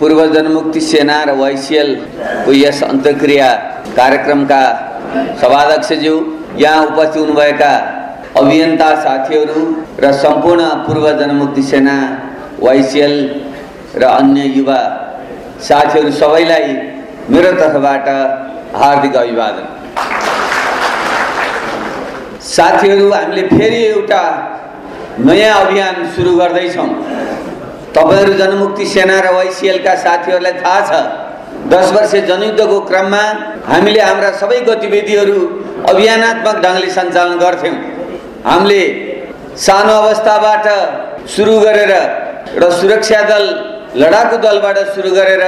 पूर्व जनमुक्ति सेना र वाइसिएलको यस अन्तर्क्रिया कार्यक्रमका सभाध्यक्षज्यू यहाँ उपस्थित हुनुभएका अभियन्ता साथीहरू र सम्पूर्ण पूर्व जनमुक्ति सेना वाइसिएल र अन्य युवा साथीहरू सबैलाई मेरो तर्फबाट हार्दिक अभिवादन। साथीहरू हामीले फेरि एउटा नयाँ अभियान सुरु गर्दैछौँ। तपाईँहरू जनमुक्ति सेना र वाइसिएलका साथीहरूलाई थाहा छ दस वर्ष जनयुद्धको क्रममा हामीले हाम्रा सबै गतिविधिहरू अभियानात्मक ढङ्गले सञ्चालन गर्थ्यौँ। हामीले सानो अवस्थाबाट सुरु गरेर एउटा सुरक्षा दल लडाकु दलबाट सुरु गरेर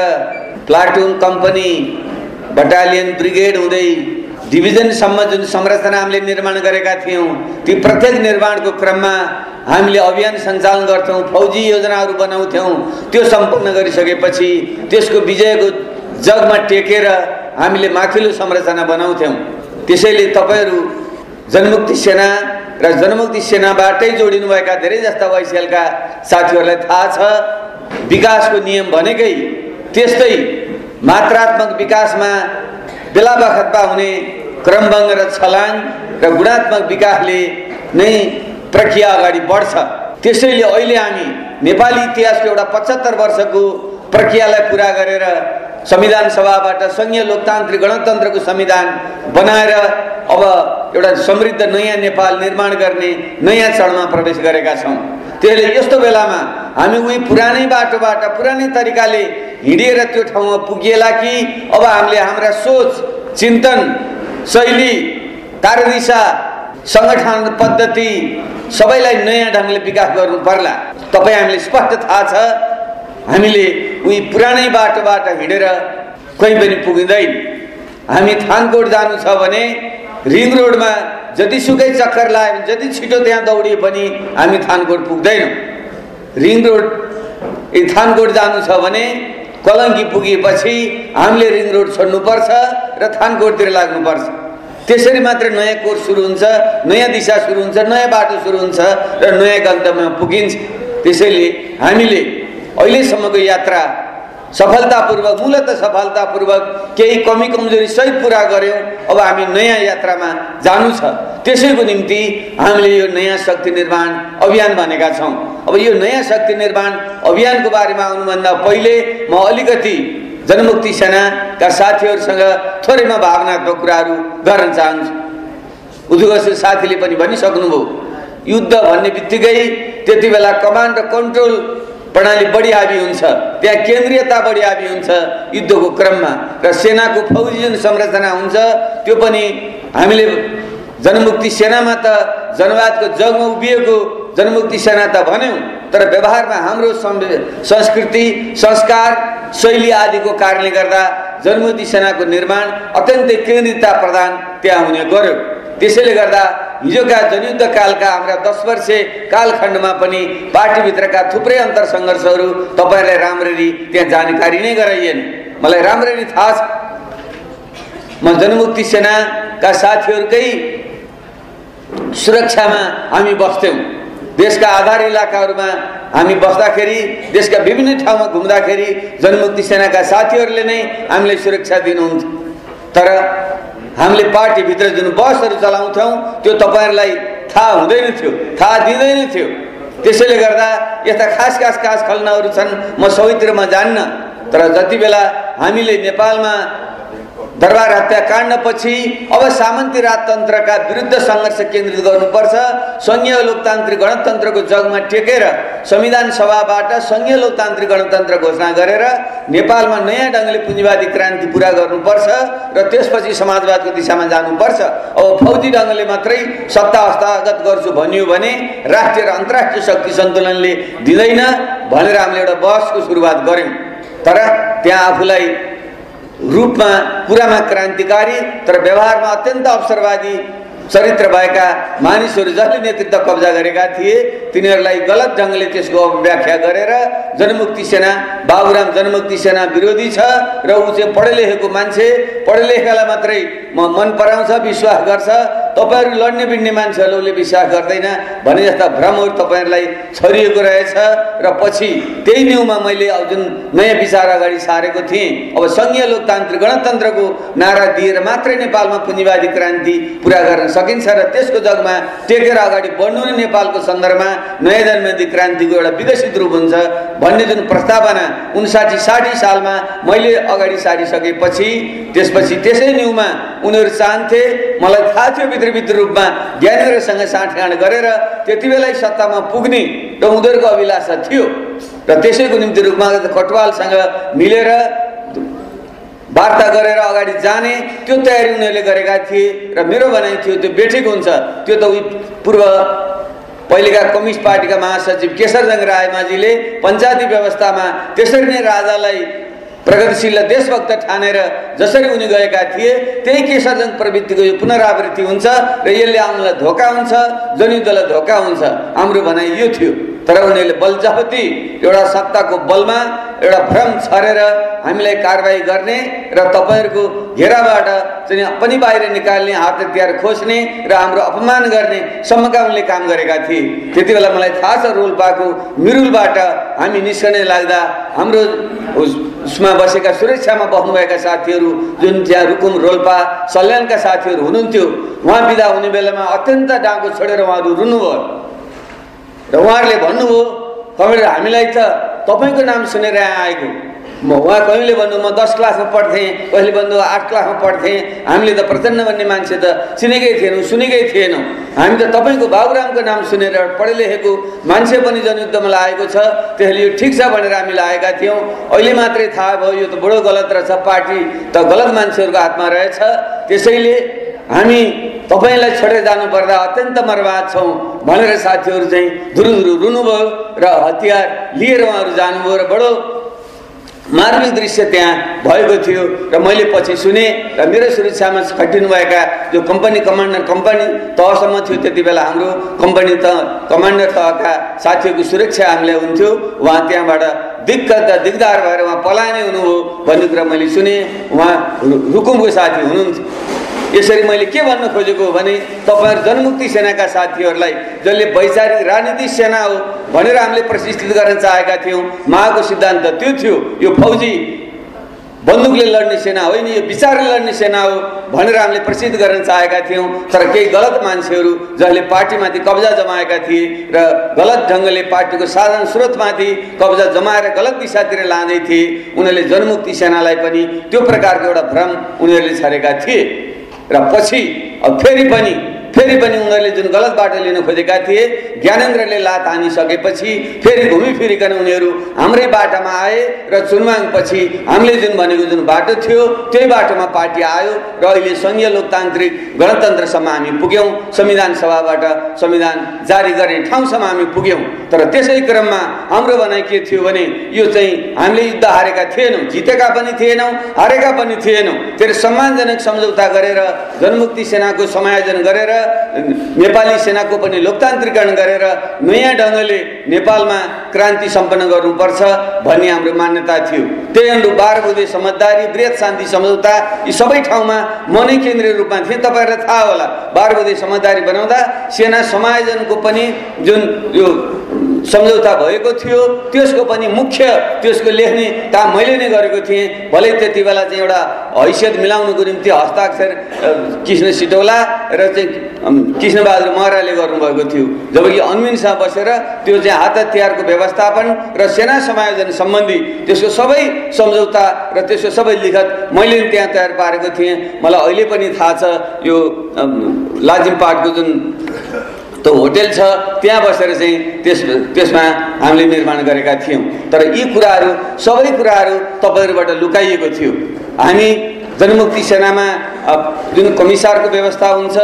प्लाटुन कम्पनी बटालियन ब्रिगेड हुँदै डिभिजनसम्म जुन संरचना हामीले निर्माण गरेका थियौँ। ती प्रत्येक निर्माणको क्रममा हामीले अभियान सञ्चालन गर्थ्यौँ फौजी योजनाहरू बनाउँथ्यौँ। त्यो सम्पन्न गरिसकेपछि त्यसको विजयको जगमा टेकेर हामीले माथिल्लो संरचना बनाउँथ्यौँ। त्यसैले तपाईँहरू जनमुक्ति सेना र जनमुक्ति सेनाबाटै जोडिनुभएका धेरै जस्ता वैशालका साथीहरूलाई थाहा छ। विकासको नियम भनेकै त्यस्तै मात्रात्मक विकासमा बेला बखतमा हुने क्रमभङ्ग र छलाङ र गुणात्मक विकासले नै प्रक्रिया अगाडि बढ्छ। त्यसैले अहिले हामी नेपाली इतिहासको एउटा पचहत्तर वर्षको प्रक्रियालाई पुरा गरेर संविधान सभाबाट सङ्घीय लोकतान्त्रिक गणतन्त्रको संविधान बनाएर अब एउटा समृद्ध नयाँ नेपाल निर्माण गर्ने नयाँ चरणमा प्रवेश गरेका छौँ। त्यसले यस्तो बेलामा हामी उही पुरानै बाटोबाट पुरानै तरिकाले हिँडेर त्यो ठाउँमा पुगिएला कि अब हामीले हाम्रा सोच चिन्तन शैली कार्यदिशा सङ्गठन पद्धति सबैलाई नयाँ ढङ्गले विकास गर्नु पर्ला। तपाईँ हामीले स्पष्ट थाहा छ हामीले उही पुरानै बाटोबाट हिँडेर कहीँ पनि पुगिँदैन। हामी थानकोट जानु छ भने रिङ रोडमा जतिसुकै चक्कर लगायो भने जति छिटो त्यहाँ दौडिए पनि हामी थानकोट पुग्दैनौँ। रिङ रोड ए थानकोट जानु छ भने कलङ्की पुगेपछि हामीले रिङ रोड छोड्नुपर्छ र थानकोटतिर लाग्नुपर्छ। त्यसरी मात्रै नयाँ कोर्स सुरु हुन्छ नयाँ दिशा सुरु हुन्छ नयाँ बाटो सुरु हुन्छ र नयाँ गन्तव्यमा पुगिन्छ। त्यसैले हामीले अहिलेसम्मको यात्रा सफलतापूर्वक मूलत सफलतापूर्वक केही कमी कमजोरी सहित पुरा गऱ्यौँ। अब हामी नयाँ यात्रामा जानु छ। त्यसैको निम्ति हामीले यो नयाँ शक्ति निर्माण अभियान भनेका छौँ। अब यो नयाँ शक्ति निर्माण अभियानको बारेमा आउनुभन्दा पहिले म अलिकति जनमुक्ति सेनाका साथीहरूसँग थोरैमा भावनात्मक कुराहरू गर्न चाहन्छु। उद्घोष साथीले पनि भनिसक्नुभयो युद्ध भन्ने बित्तिकै त्यति बेला कमान्ड र कन्ट्रोल प्रणाली बढी हाबी हुन्छ त्यहाँ केन्द्रीयता बढी हाबी हुन्छ युद्धको क्रममा। र सेनाको फौजी जुन संरचना हुन्छ त्यो पनि हामीले जनमुक्ति सेनामा त जनवादको जगमा उभिएको जनमुक्ति सेना त भन्यौँ तर व्यवहारमा हाम्रो संस्कृति संस्कार शैली आदिको कारणले गर्दा जनमुक्ति सेनाको निर्माण अत्यन्तै केन्द्रितता प्रदान त्यहाँ हुने गर्यो। त्यसैले गर्दा हिजोका जनयुद्ध कालका हाम्रा दस वर्षे कालखण्डमा पनि पार्टीभित्रका थुप्रै अन्तर सङ्घर्षहरू तपाईँहरूलाई राम्ररी त्यहाँ जानकारी नै गराइएन। मलाई राम्ररी थाहा छ। म जनमुक्ति सेनाका साथीहरूकै सुरक्षामा हामी बस्थ्यौँ। देशका आधार इलाकाहरूमा हामी बस्दाखेरि देशका विभिन्न ठाउँमा घुम्दाखेरि जनमुक्ति सेनाका साथीहरूले नै हामीलाई सुरक्षा दिनुहुन्थ्यो तर हामीले पार्टीभित्र जुन बसहरू चलाउँथ्यौँ त्यो तपाईँहरूलाई थाहा हुँदैन थियो थाहा दिँदैन थियो। त्यसैले गर्दा यस्ता खास खास खास खलनाहरू छन् म सबैतिरमा जान्न तर जति बेला हामीले नेपालमा दरबार हत्याकाण्डपछि अब सामन्ती राजतन्त्रका विरुद्ध सङ्घर्ष केन्द्रित गर्नुपर्छ। सङ्घीय लोकतान्त्रिक गणतन्त्रको जगमा टेकेर संविधान सभाबाट सङ्घीय लोकतान्त्रिक गणतन्त्र घोषणा गरेर नेपालमा नयाँ ढङ्गले पुँजीवादी क्रान्ति पुरा गर्नुपर्छ र त्यसपछि समाजवादको दिशामा जानुपर्छ। अब फौजी ढङ्गले मात्रै सत्ता हस्तागत गर्छु भनियो भने राष्ट्रिय र अन्तर्राष्ट्रिय शक्ति सन्तुलनले दिँदैन भनेर हामीले एउटा बहसको सुरुवात गऱ्यौँ। तर त्यहाँ आफूलाई रूपमा कुरामा क्रान्तिकारी तर व्यवहारमा अत्यन्त अवसरवादी चरित्र भएका मानिसहरू जसले नेतृत्व कब्जा गरेका थिए तिनीहरूलाई गलत ढङ्गले त्यसको व्याख्या गरेर जनमुक्ति सेना बाबुराम जनमुक्ति सेना विरोधी छ र ऊ चाहिँ पढे लेखेको मान्छे। पढे लेखेकालाई मात्रै म मन पराउँछ विश्वास गर्छ। तपाईँहरू लड्ने बिड्ने मान्छेहरूले विश्वास गर्दैन भने जस्ता भ्रमहरू तपाईँहरूलाई छरिएको रहेछ र पछि त्यही न्युमा मैले अब जुन नयाँ विचार अगाडि सारेको थिएँ अब सङ्घीय लोकतान्त्रिक गणतन्त्रको नारा दिएर मात्रै नेपालमा पुँजीवादी क्रान्ति पुरा गर्न सकिन्छ र त्यसको जगमा टेकेर अगाडि बढ्नु नै नेपालको सन्दर्भमा नयाँ जनवादी क्रान्तिको एउटा विकसित रूप हुन्छ भन्ने जुन प्रस्तावना उन्साठी साठी सालमा मैले अगाडि सारिसकेपछि त्यसपछि त्यसै न्युमा उनीहरू चाहन्थे। मलाई थाहा थियो भित्र भित्र रूपमा ज्ञानेन्द्रसँग साँठगाँड गरेर त्यति बेला सत्तामा पुग्ने र उनीहरूको अभिलाषा थियो। र त्यसैको निम्ति रूपमा कटवालसँग मिलेर वार्ता गरेर अगाडि जाने त्यो तयारी उनीहरूले गरेका थिए र मेरो भनाइ थियो त्यो बेठेको हुन्छ। त्यो त पूर्व पहिलेका कम्युनिस्ट पार्टीका महासचिव केशरजङ रायमाझीले पञ्चायती व्यवस्थामा त्यसरी नै राजालाई प्रगतिशील र देशभक्त ठानेर जसरी उनी गएका थिए त्यही केशरजङ प्रवृत्तिको यो पुनरावृत्ति हुन्छ र यसले आउनलाई धोका हुन्छ जनयुद्धलाई धोका हुन्छ। हाम्रो भनाइ यो थियो। तर उनीहरूले बलजपती एउटा सत्ताको बलमा एउटा भ्रम छरेर हामीलाई कारवाही गर्ने र तपाईँहरूको घेराबाट चाहिँ पनि बाहिर निकाल्ने हात हतियार खोज्ने र हाम्रो अपमान गर्ने सम्मका उनले काम गरेका थिए। त्यति बेला मलाई थाहा छ रोल्पाको मिरुलबाट हामी निस्कने लाग्दा हाम्रो उसमा बसेका सुरक्षामा बस्नुभएका साथीहरू जुन त्यहाँ रुकुम रोल्पा सल्यानका साथीहरू हुनुहुन्थ्यो उहाँ बिदा हुने बेलामा अत्यन्त डाँगो छोडेर उहाँहरू रुनुभयो। र उहाँहरूले भन्नुभयो कमेर हामीलाई त तपाईँको नाम सुनेर आएको। म उहाँ कहिले भन्नु म दस क्लासमा पढ्थेँ कहिले भन्नु आठ क्लासमा पढ्थेँ। हामीले त प्रचण्ड भन्ने मान्छे त चिनेकै थिएनौँ सुनेकै थिएनौँ। हामी त तपाईँको बाबुरामको नाम सुनेर पढे लेखेको मान्छे पनि जनयुद्धमा लागेको छ। त्यसले यो ठिक छ भनेर हामी लागेका थियौँ। अहिले मात्रै थाहा भयो यो त बडो गलत रहेछ पार्टी त गलत मान्छेहरूको हातमा रहेछ। त्यसैले हामी तपाईँलाई छोडेर जानुपर्दा अत्यन्त मर्वाद छौँ। भनेर साथीहरू चाहिँ धुरु धुरु रुनुभयो र हतियार लिएर उहाँहरू जानुभयो र बडो मार्मिक दृश्य त्यहाँ भएको थियो र मैले पछि सुने र मेरो सुरक्षामा खटिनुभएका जो कम्पनी कमान्डर कम्पनी तहसम्म थियो त्यति बेला हाम्रो कम्पनी त कमान्डर तहका साथीहरूको सुरक्षा हामीलाई हुन्थ्यो। उहाँ त्यहाँबाट दिक्क दिगदार भएर उहाँ पलायनै हुनुभयो भन्ने कुरा मैले सुने। उहाँ रुकुमको साथी हुनुहुन्थ्यो यसरी मैले के भन्न खोजेको हो भने तपाईँहरू जनमुक्ति सेनाका साथीहरूलाई जसले वैचारिक राजनीतिक सेना हो भनेर हामीले प्रशिक्षित गर्न चाहेका थियौँ माको सिद्धान्त त्यो थियो यो फौजी बन्दुकले लड्ने सेना होइन यो विचारले लड्ने सेना हो भनेर हामीले प्रसिद्ध गर्न चाहेका थियौँ। तर केही गलत मान्छेहरू जसले पार्टीमाथि कब्जा जमाएका थिए र गलत ढङ्गले पार्टीको साधन स्रोतमाथि कब्जा जमाएर गलत दिशातिर लाँदै थिए उनीहरूले जनमुक्ति सेनालाई पनि त्यो प्रकारको एउटा भ्रम उनीहरूले छरेका थिए। र पछि फेरि पनि फेरि पनि उनीहरूले जुन गलत बाटो लिन खोजेका थिए ज्ञानेन्द्रले लात हानिसकेपछि फेरि घुमिफिरिकन उनीहरू हाम्रै बाटोमा आए र चुनवाङपछि हामीले जुन भनेको जुन बाटो थियो त्यही बाटोमा पार्टी आयो र अहिले सङ्घीय लोकतान्त्रिक गणतन्त्रसम्म हामी पुग्यौँ संविधान सभाबाट संविधान जारी गर्ने ठाउँसम्म हामी पुग्यौँ। तर त्यसै क्रममा हाम्रो भनाइ के थियो भने यो चाहिँ हामीले युद्ध हारेका थिएनौँ जितेका पनि थिएनौँ हारेका पनि थिएनौँ। त्यसले सम्मानजनक सम्झौता गरेर जनमुक्ति सेनाको समायोजन गरेर नेपाली सेनाको पनि लोकतान्त्रिकरण गरेर नयाँ ढङ्गले नेपालमा क्रान्ति सम्पन्न गर्नुपर्छ भन्ने हाम्रो मान्यता थियो। त्यही अनुरूप बाह्र बुधे समझदारी वृहत शान्ति सम्झौता यी सबै ठाउँमा म नै केन्द्रीय रूपमा थिएँ। तपाईँहरूलाई थाहा होला बाह्र बुधे समझदारी बनाउँदा सेना समायोजनको पनि जुन यो सम्झौता भएको थियो। त्यसको पनि मुख्य त्यसको लेख्ने काम मैले नै गरेको थिएँ। भलै त्यति बेला चाहिँ एउटा हैसियत मिलाउनुको निम्ति हस्ताक्षर कृष्ण सिटौला र चाहिँ कृष्णबहादुर महराले गर्नुभएको थियो। जबकि अन्मिनसँग बसेर त्यो चाहिँ हात हतियारको व्यवस्थापन र सेना समायोजन सम्बन्धी त्यसको सबै सम्झौता र त्यसको सबै लिखत मैले त्यहाँ तयार पारेको थिएँ। मलाई अहिले पनि थाहा छ यो लाजिमपाटको जुन त्यो होटेल छ त्यहाँ बसेर चाहिँ त्यस त्यसमा हामीले निर्माण गरेका थियौँ। तर यी कुराहरू सबै कुराहरू तपाईँहरूबाट लुकाइएको थियो। हामी जनमुक्ति सेनामा जुन कमिसारको व्यवस्था हुन्छ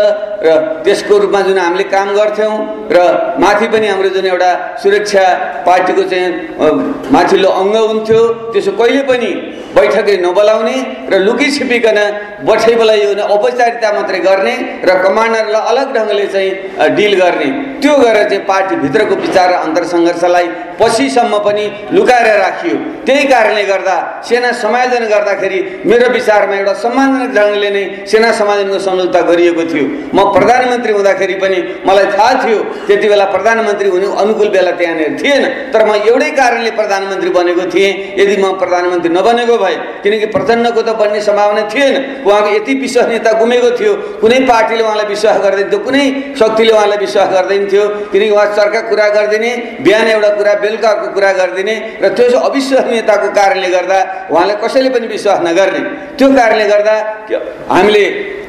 र त्यसको रूपमा जुन हामीले काम गर्थ्यौँ र माथि पनि हाम्रो जुन एउटा सुरक्षा पार्टीको चाहिँ माथिल्लो अङ्ग हुन्थ्यो त्यसो कहिले पनि बैठकै नबोलाउने र लुकी छिपिकन बठै बोलाइयो औपचारिकता मात्रै गर्ने र कमान्डरलाई अलग ढङ्गले चाहिँ डिल गर्ने त्यो गरेर चाहिँ पार्टीभित्रको विचार र अन्तर सङ्घर्षलाई पछिसम्म पनि लुकाएर राखियो। त्यही कारणले गर्दा सेना समायोजन गर्दाखेरि मेरो विचारमा एउटा सम्मानजनक ढङ्गले नै सेना समायोजनको सम्झौता गरिएको थियो। म प्रधानमन्त्री हुँदाखेरि पनि मलाई थाहा थियो त्यति बेला प्रधानमन्त्री हुने अनुकूल बेला त्यहाँनिर थिएन। तर म एउटै कारणले प्रधानमन्त्री बनेको थिएँ। यदि म प्रधानमन्त्री नबनेको भए किनकि प्रचण्डको त बन्ने सम्भावना थिएन। उहाँको यति विश्वसनीयता गुमेको थियो। कुनै पार्टीले उहाँलाई विश्वास गर्दैन थियो कुनै शक्तिले उहाँलाई विश्वास गर्दैन थियो। किनकि उहाँ चर्का कुरा गरिदिने बिहान एउटा कुरा बेलुकाको कुरा गरिदिने र त्यो अविश्वसनीयताको कारणले गर्दा उहाँले कसैले पनि विश्वास नगर्ने। त्यो कारणले गर्दा हामीले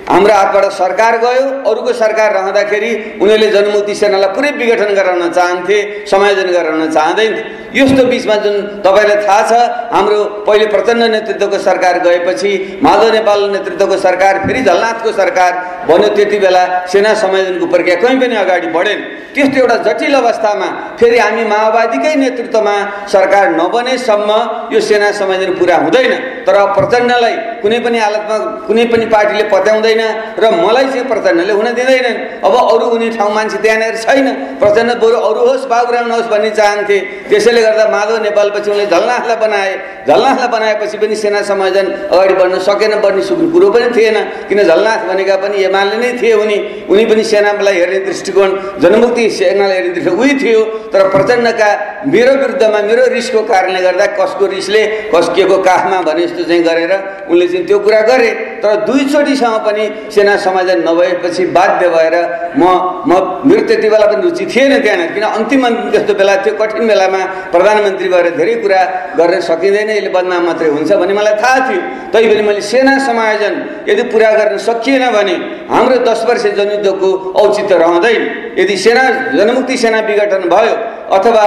हाम्रो हातबाट सरकार गयो अरूको सरकार रहँदाखेरि उनीहरूले जनमुक्ति सेनालाई पुरै विघटन गराउन चाहन्थे समायोजन गराउन चाहँदैन यस्तो बिचमा जुन तपाईँलाई थाहा छ हाम्रो पहिले प्रचण्ड नेतृत्वको सरकार गएपछि माधव नेपाल नेतृत्वको सरकार फेरि झलनाथको सरकार भन्यो त्यति बेला सेना समायोजनको प्रक्रिया कहीँ पनि अगाडि बढेन। त्यस्तो एउटा जटिल अवस्थामा फेरि हामी माओवादीकै नेतृत्वमा सरकार नबनेसम्म यो सेना समायोजन पुरा हुँदैन। तर प्रचण्डलाई कुनै पनि हालतमा कुनै पनि पार्टीले पत्याउँदैन र मलाई चाहिँ प्रचण्डले हुन दिँदैनन्। अब अरू हुने ठाउँ मान्छे त्यहाँनिर छैन। प्रचण्ड बरु अरू होस् बाबुराम होस् भन्ने चाहन्थे। त्यसैले गर्दा माधव नेपालपछि उनले झलनाथलाई बनाए। झलनाथलाई बनाएपछि पनि सेना समायोजन अगाडि बढ्न सकेन बढ्ने सुक्ने कुरो पनि थिएन। किन झलनाथ भनेका पनि एमाले नै थिए उनी उनी पनि सेनालाई हेर्ने दृष्टिकोण जनमुक्ति सेनालाई हेर्ने दृष्टिकोण उही थियो। तर प्रचण्डका मेरो विरुद्धमा मेरो रिसको कारणले गर्दा कसको रिसले कस्किएको काखमा भने जस्तो चाहिँ गरेर उनले चाहिँ त्यो कुरा गरे। तर दुईचोटिसम्म पनि सेना समायोजन नभएपछि बाध्य भएर म म मेरो त्यति बेला पनि रुचि थिएन त्यहाँनिर। किन अन्तिम अन्तिम त्यस्तो बेला थियो कठिन बेलामा प्रधानमन्त्री भएर धेरै कुरा गर्न सकिँदैन यसले बदनाम मात्रै हुन्छ भन्ने मलाई थाहा थियो। तैपनि मैले सेना समायोजन यदि पुरा गर्न सकिएन भने हाम्रो दस वर्ष जनयुद्धको औचित्य रहँदैन। यदि सेना जनमुक्ति सेना विघटन भयो अथवा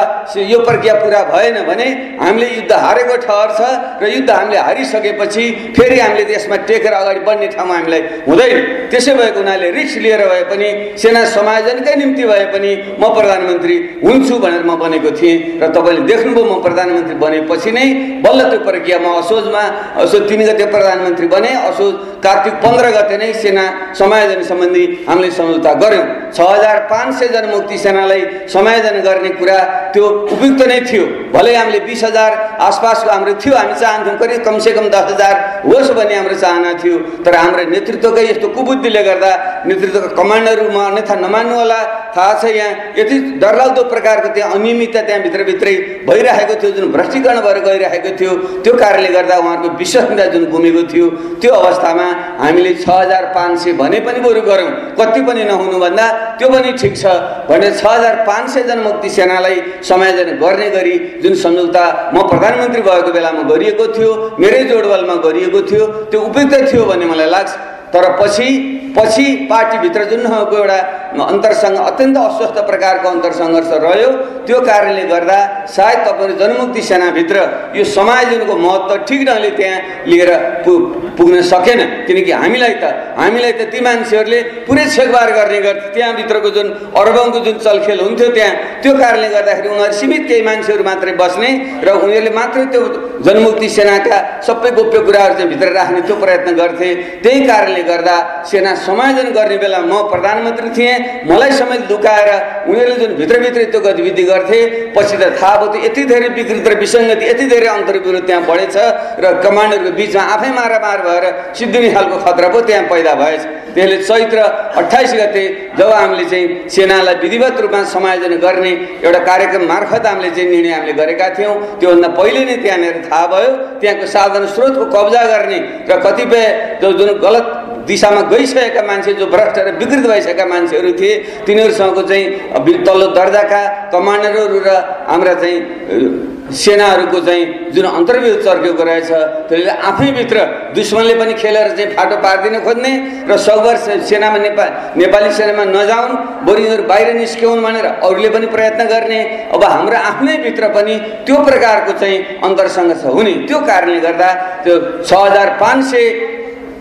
यो प्रक्रिया पुरा भएन भने हामीले युद्ध हारेको ठहर छ र युद्ध हामीले हारिसकेपछि फेरि हामीले त्यसमा टेकेर अगाडि बढ्ने ठाउँमा हामीलाई हुँदैन। त्यसै भएको हुनाले रिक्स लिएर भए पनि सेना समायोजनकै निम्ति भए पनि म प्रधानमन्त्री हुन्छु भनेर म बनेको थिएँ र तपाईँले देख्नुभयो म प्रधानमन्त्री बनेपछि नै बल्ल त्यो प्रक्रिया म असोजमा असोज तिन गते प्रधानमन्त्री बने असोज कार्तिक पन्ध्र गते नै सेना समायोजन सम्बन्धी हामीले सम्झौता गऱ्यौँ। छ हजार पाँच सय जनमुक्ति सेनालाई समायोजन गर्ने कुरा त्यो उपयुक्त नै थियो। भलै हामीले बिस हजार आसपासको हाम्रो थियो हामी चाहन्थ्यौँ करिब कमसेकम दस हजार होस् भन्ने हाम्रो चाहना थियो तर हाम्रो नेतृत्वकै यस्तो कुबुद्धिले गर्दा नेतृत्वका कमान्डरमा अन्यथा नमान्नु होला थाहा छ यहाँ यति डरलाग्दो प्रकारको त्यहाँ अनियमितता त्यहाँ भित्रभित्रै भइरहेको थियो जुन भ्रष्टीकरण भएर गइरहेको थियो त्यो कारणले गर्दा उहाँहरूको विश्वसनीयता जुन गुमेको थियो त्यो अवस्थामा हामीले छ हजार पाँच सय भने पनि बरु गऱ्यौँ। कति पनि नहुनुभन्दा त्यो पनि ठिक छ भने छ हजार पाँच सय जनमुक्ति सेनालाई समायोजन गर्ने गरी जुन सम्झौता म प्रधानमन्त्री भएको बेलामा गरिएको थियो मेरै जोडबलमा गरिएको थियो त्यो उपयुक्त थियो भन्ने मलाई लाग्छ। तर पछि पछि पार्टीभित्र जुन खालको एउटा अन्तरसँग अत्यन्त अस्वस्थ प्रकारको अन्तर सङ्घर्ष रह्यो त्यो कारणले गर्दा सायद तपाईँहरू जनमुक्ति सेनाभित्र यो समायोजनको महत्त्व ठिक ढङ्गले त्यहाँ लिएर पु पुग्न सकेन। किनकि हामीलाई त हामीलाई त ती मान्छेहरूले पुरै छेकबार गर्ने गर्थे। त्यहाँभित्रको जुन अरबौँको जुन चलखेल हुन्थ्यो त्यहाँ त्यो कारणले गर्दाखेरि उनीहरू सीमित केही मान्छेहरू मात्रै बस्ने र उनीहरूले मात्रै त्यो जनमुक्ति सेनाका सबै गोप्य कुराहरू चाहिँ भित्र राख्ने त्यो प्रयत्न गर्थे। त्यही कारणले गर्दा सेना समायोजन गर्ने बेला म प्रधानमन्त्री थिएँ। मलाई समेत लुकाएर उनीहरूले जुन भित्रभित्रै त्यो गतिविधि गर्थे पछि त थाहा भयो यति धेरै विकृत र विसङ्गति यति धेरै अन्तर्विरोध त्यहाँ बढेछ र कमान्डरको बिचमा आफै मारामार भएर सिद्धिने खालको खतरा पो त्यहाँ पैदा भएछ। त्यसले चैत्र अठाइस गते जब हामीले चाहिँ सेनालाई विधिवत रूपमा समायोजन गर्ने एउटा कार्यक्रम मार्फत हामीले चाहिँ निर्णय हामीले गरेका थियौँ त्योभन्दा पहिले नै त्यहाँनिर थाहा भयो त्यहाँको साधन स्रोतको कब्जा गर्ने र कतिपय जो जुन गलत दिशामा गइसकेका मान्छे जो भ्रष्ट र विकृत भइसकेका मान्छेहरू थिए तिनीहरूसँगको चाहिँ तल्लो दर्जाका कमान्डरहरू र हाम्रा चाहिँ सेनाहरूको चाहिँ जुन अन्तर्विरोध चर्केको रहेछ त्यसले आफैभित्र दुश्मनले पनि खेलेर चाहिँ फाटो पारिदिन खोज्ने र सगभर सेनामा नेपाल नेपाली सेनामा नजाउन् बरु यिनीहरू बाहिर निस्क्याउन् भनेर अरूले पनि प्रयत्न गर्ने अब हाम्रो आफ्नै भित्र पनि त्यो प्रकारको चाहिँ अन्तरसङ्घर्ष हुने त्यो कारणले गर्दा त्यो छ हजार पाँच सय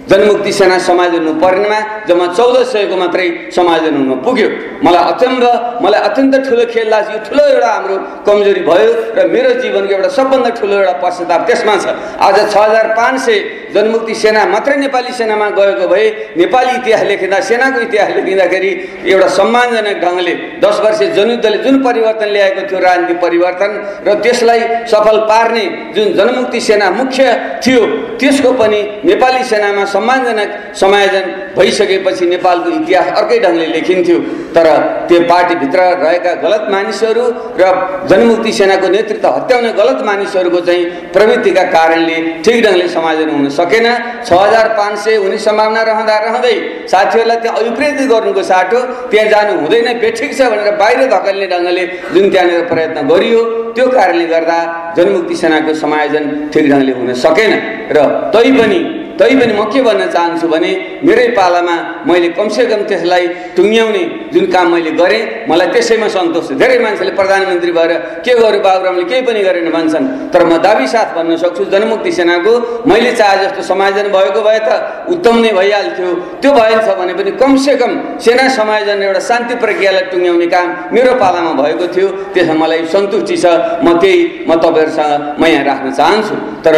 जनमुक्ति सेना समायोजन हुनु पर्नेमा जम्मा चौध सयको मात्रै समायोजन हुन पुग्यो। मलाई अत्यन्त मलाई अत्यन्त ठुलो खेल लाग्छ। यो ठुलो एउटा हाम्रो कमजोरी भयो र मेरो जीवनको एउटा सबभन्दा ठुलो एउटा पश्चाताप त्यसमा छ। आज छ हजार पाँच सय जनमुक्ति सेना मात्रै नेपाली सेनामा गएको भए नेपाली इतिहास लेखिँदा सेनाको इतिहास लेखिँदाखेरि एउटा सम्मानजनक ढङ्गले दस वर्ष जनयुद्धले जुन परिवर्तन ल्याएको थियो राजनीतिक परिवर्तन र त्यसलाई सफल पार्ने जुन जनमुक्ति सेना मुख्य थियो त्यसको पनि नेपाली सेनामा सम्मानजनक समायोजन भइसकेपछि नेपालको इतिहास अर्कै ढङ्गले लेखिन्थ्यो। तर त्यो पार्टीभित्र रहेका गलत मानिसहरू र जनमुक्ति सेनाको नेतृत्व हत्याउने गलत मानिसहरूको चाहिँ प्रवृत्तिका कारणले ठिक ढङ्गले समायोजन हुन सकेन। छ हजार पाँच सय हुने सम्भावना रहँदा रहँदै साथीहरूलाई त्यहाँ अभिप्रेरित गर्नुको साटो त्यहाँ जानु हुँदैन बेठिक छ भनेर बाहिर धकल्ने ढङ्गले जुन त्यहाँनिर प्रयत्न गरियो त्यो कारणले गर्दा जनमुक्ति सेनाको समायोजन ठिक ढङ्गले हुन सकेन। र तैपनि तैपनि म के भन्न चाहन्छु भने मेरै पालामा मैले कमसेकम त्यसलाई टुङ्ग्याउने जुन काम मैले गरेँ मलाई त्यसैमा सन्तोष छ। धेरै मान्छेले प्रधानमन्त्री भएर के गर्यो बाबुरामले केही पनि गरेन भन्छन्। तर म दाबी साथ भन्न सक्छु जनमुक्ति सेनाको मैले चाहे जस्तो समायोजन भएको भए त उत्तम नै भइहाल्थ्यो। त्यो भएछ भने पनि कमसेकम सेना समायोजन एउटा शान्ति प्रक्रियालाई टुङ्ग्याउने काम मेरो पालामा भएको थियो। त्यसमा मलाई सन्तुष्टि छ। म त्यही म तपाईँहरूसँग म यहाँ राख्न चाहन्छु। तर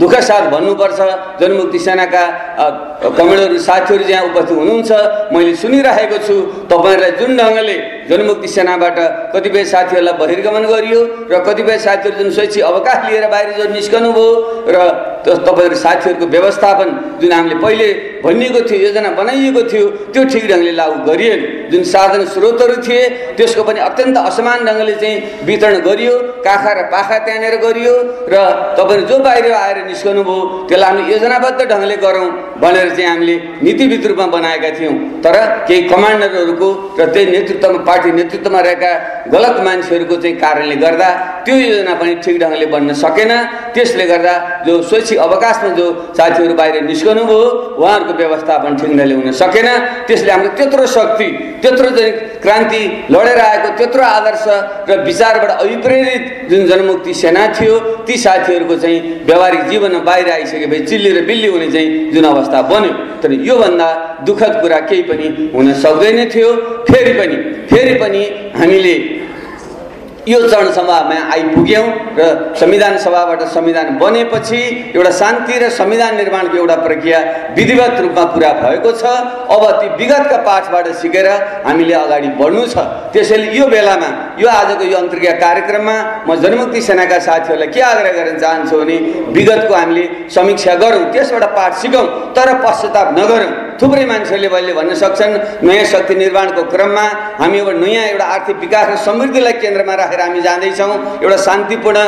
दुःख साथ भन्नुपर्छ जनमुक्ति जनमुक्ति सेनाका कमेडहरू साथीहरू जहाँ उपस्थित हुनुहुन्छ मैले सुनिरहेको छु। तपाईँहरूलाई जुन ढङ्गले जनमुक्ति सेनाबाट कतिपय साथीहरूलाई बहिर्गमन गरियो र कतिपय साथीहरू जुन शैक्षिक अवकाश लिएर बाहिर जो निस्कनु भयो र तपाईँहरू साथीहरूको व्यवस्थापन जुन हामीले पहिले भनिएको थियो योजना बनाइएको थियो त्यो ठिक ढङ्गले लागू गरिएन। जुन साधन स्रोतहरू थिए त्यसको पनि अत्यन्त असमान ढङ्गले चाहिँ वितरण गरियो काखा र पाखा त्यहाँनिर गरियो र तपाईँहरू जो बाहिर आएर निस्कनु भयो त्यसलाई हामीले योजनाबद्ध ढङ्गले गरौँ भनेर चाहिँ हामीले नीतिविद रूपमा बनाएका थियौँ। तर केही कमान्डरहरूको र त्यही नेतृत्वमा पार्टी नेतृत्वमा रहेका गलत मान्छेहरूको चाहिँ कारणले गर्दा त्यो योजना पनि ठिक ढङ्गले बन्न सकेन। त्यसले गर्दा जो शैक्षिक अवकाशमा जो साथीहरू बाहिर निस्कनु भयो उहाँहरूको व्यवस्थापन ठिक ढङ्गले हुन सकेन। त्यसले हाम्रो त्यत्रो शक्ति त्यत्रो चाहिँ क्रान्ति लडेर आएको त्यत्रो आदर्श र विचारबाट अभिप्रेरित जुन जनमुक्ति सेना थियो ती साथीहरूको चाहिँ व्यावहारिक जीवनमा बाहिर आइसकेपछि चिल्ली र बिल्ली हुने चाहिँ जुन अवस्था बन्यो। तर योभन्दा दुःखद कुरा केही पनि हुन सक्दैन थियो। फेरि पनि फेरि पनि हामीले यो चरणसभामा आइपुग्यौँ र संविधान सभाबाट संविधान बनेपछि एउटा शान्ति र संविधान निर्माणको एउटा प्रक्रिया विधिवत रूपमा पुरा भएको छ। अब ती विगतका पाठबाट सिकेर हामीले अगाडि बढ्नु छ। त्यसैले यो बेलामा यो आजको यो अन्तर्क्रिया कार्यक्रममा म जनमुक्ति सेनाका साथीहरूलाई के आग्रह गर्न चाहन्छु भने विगतको हामीले समीक्षा गरौँ त्यसबाट पाठ सिकौँ तर पश्चाताप नगरौँ। थुप्रै मान्छेहरूले अहिले भन्न सक्छन्। नयाँ शक्ति निर्माणको क्रममा हामी अब नयाँ एउटा आर्थिक विकास र समृद्धिलाई केन्द्रमा राखेर हामी जाँदैछौँ। एउटा शान्तिपूर्ण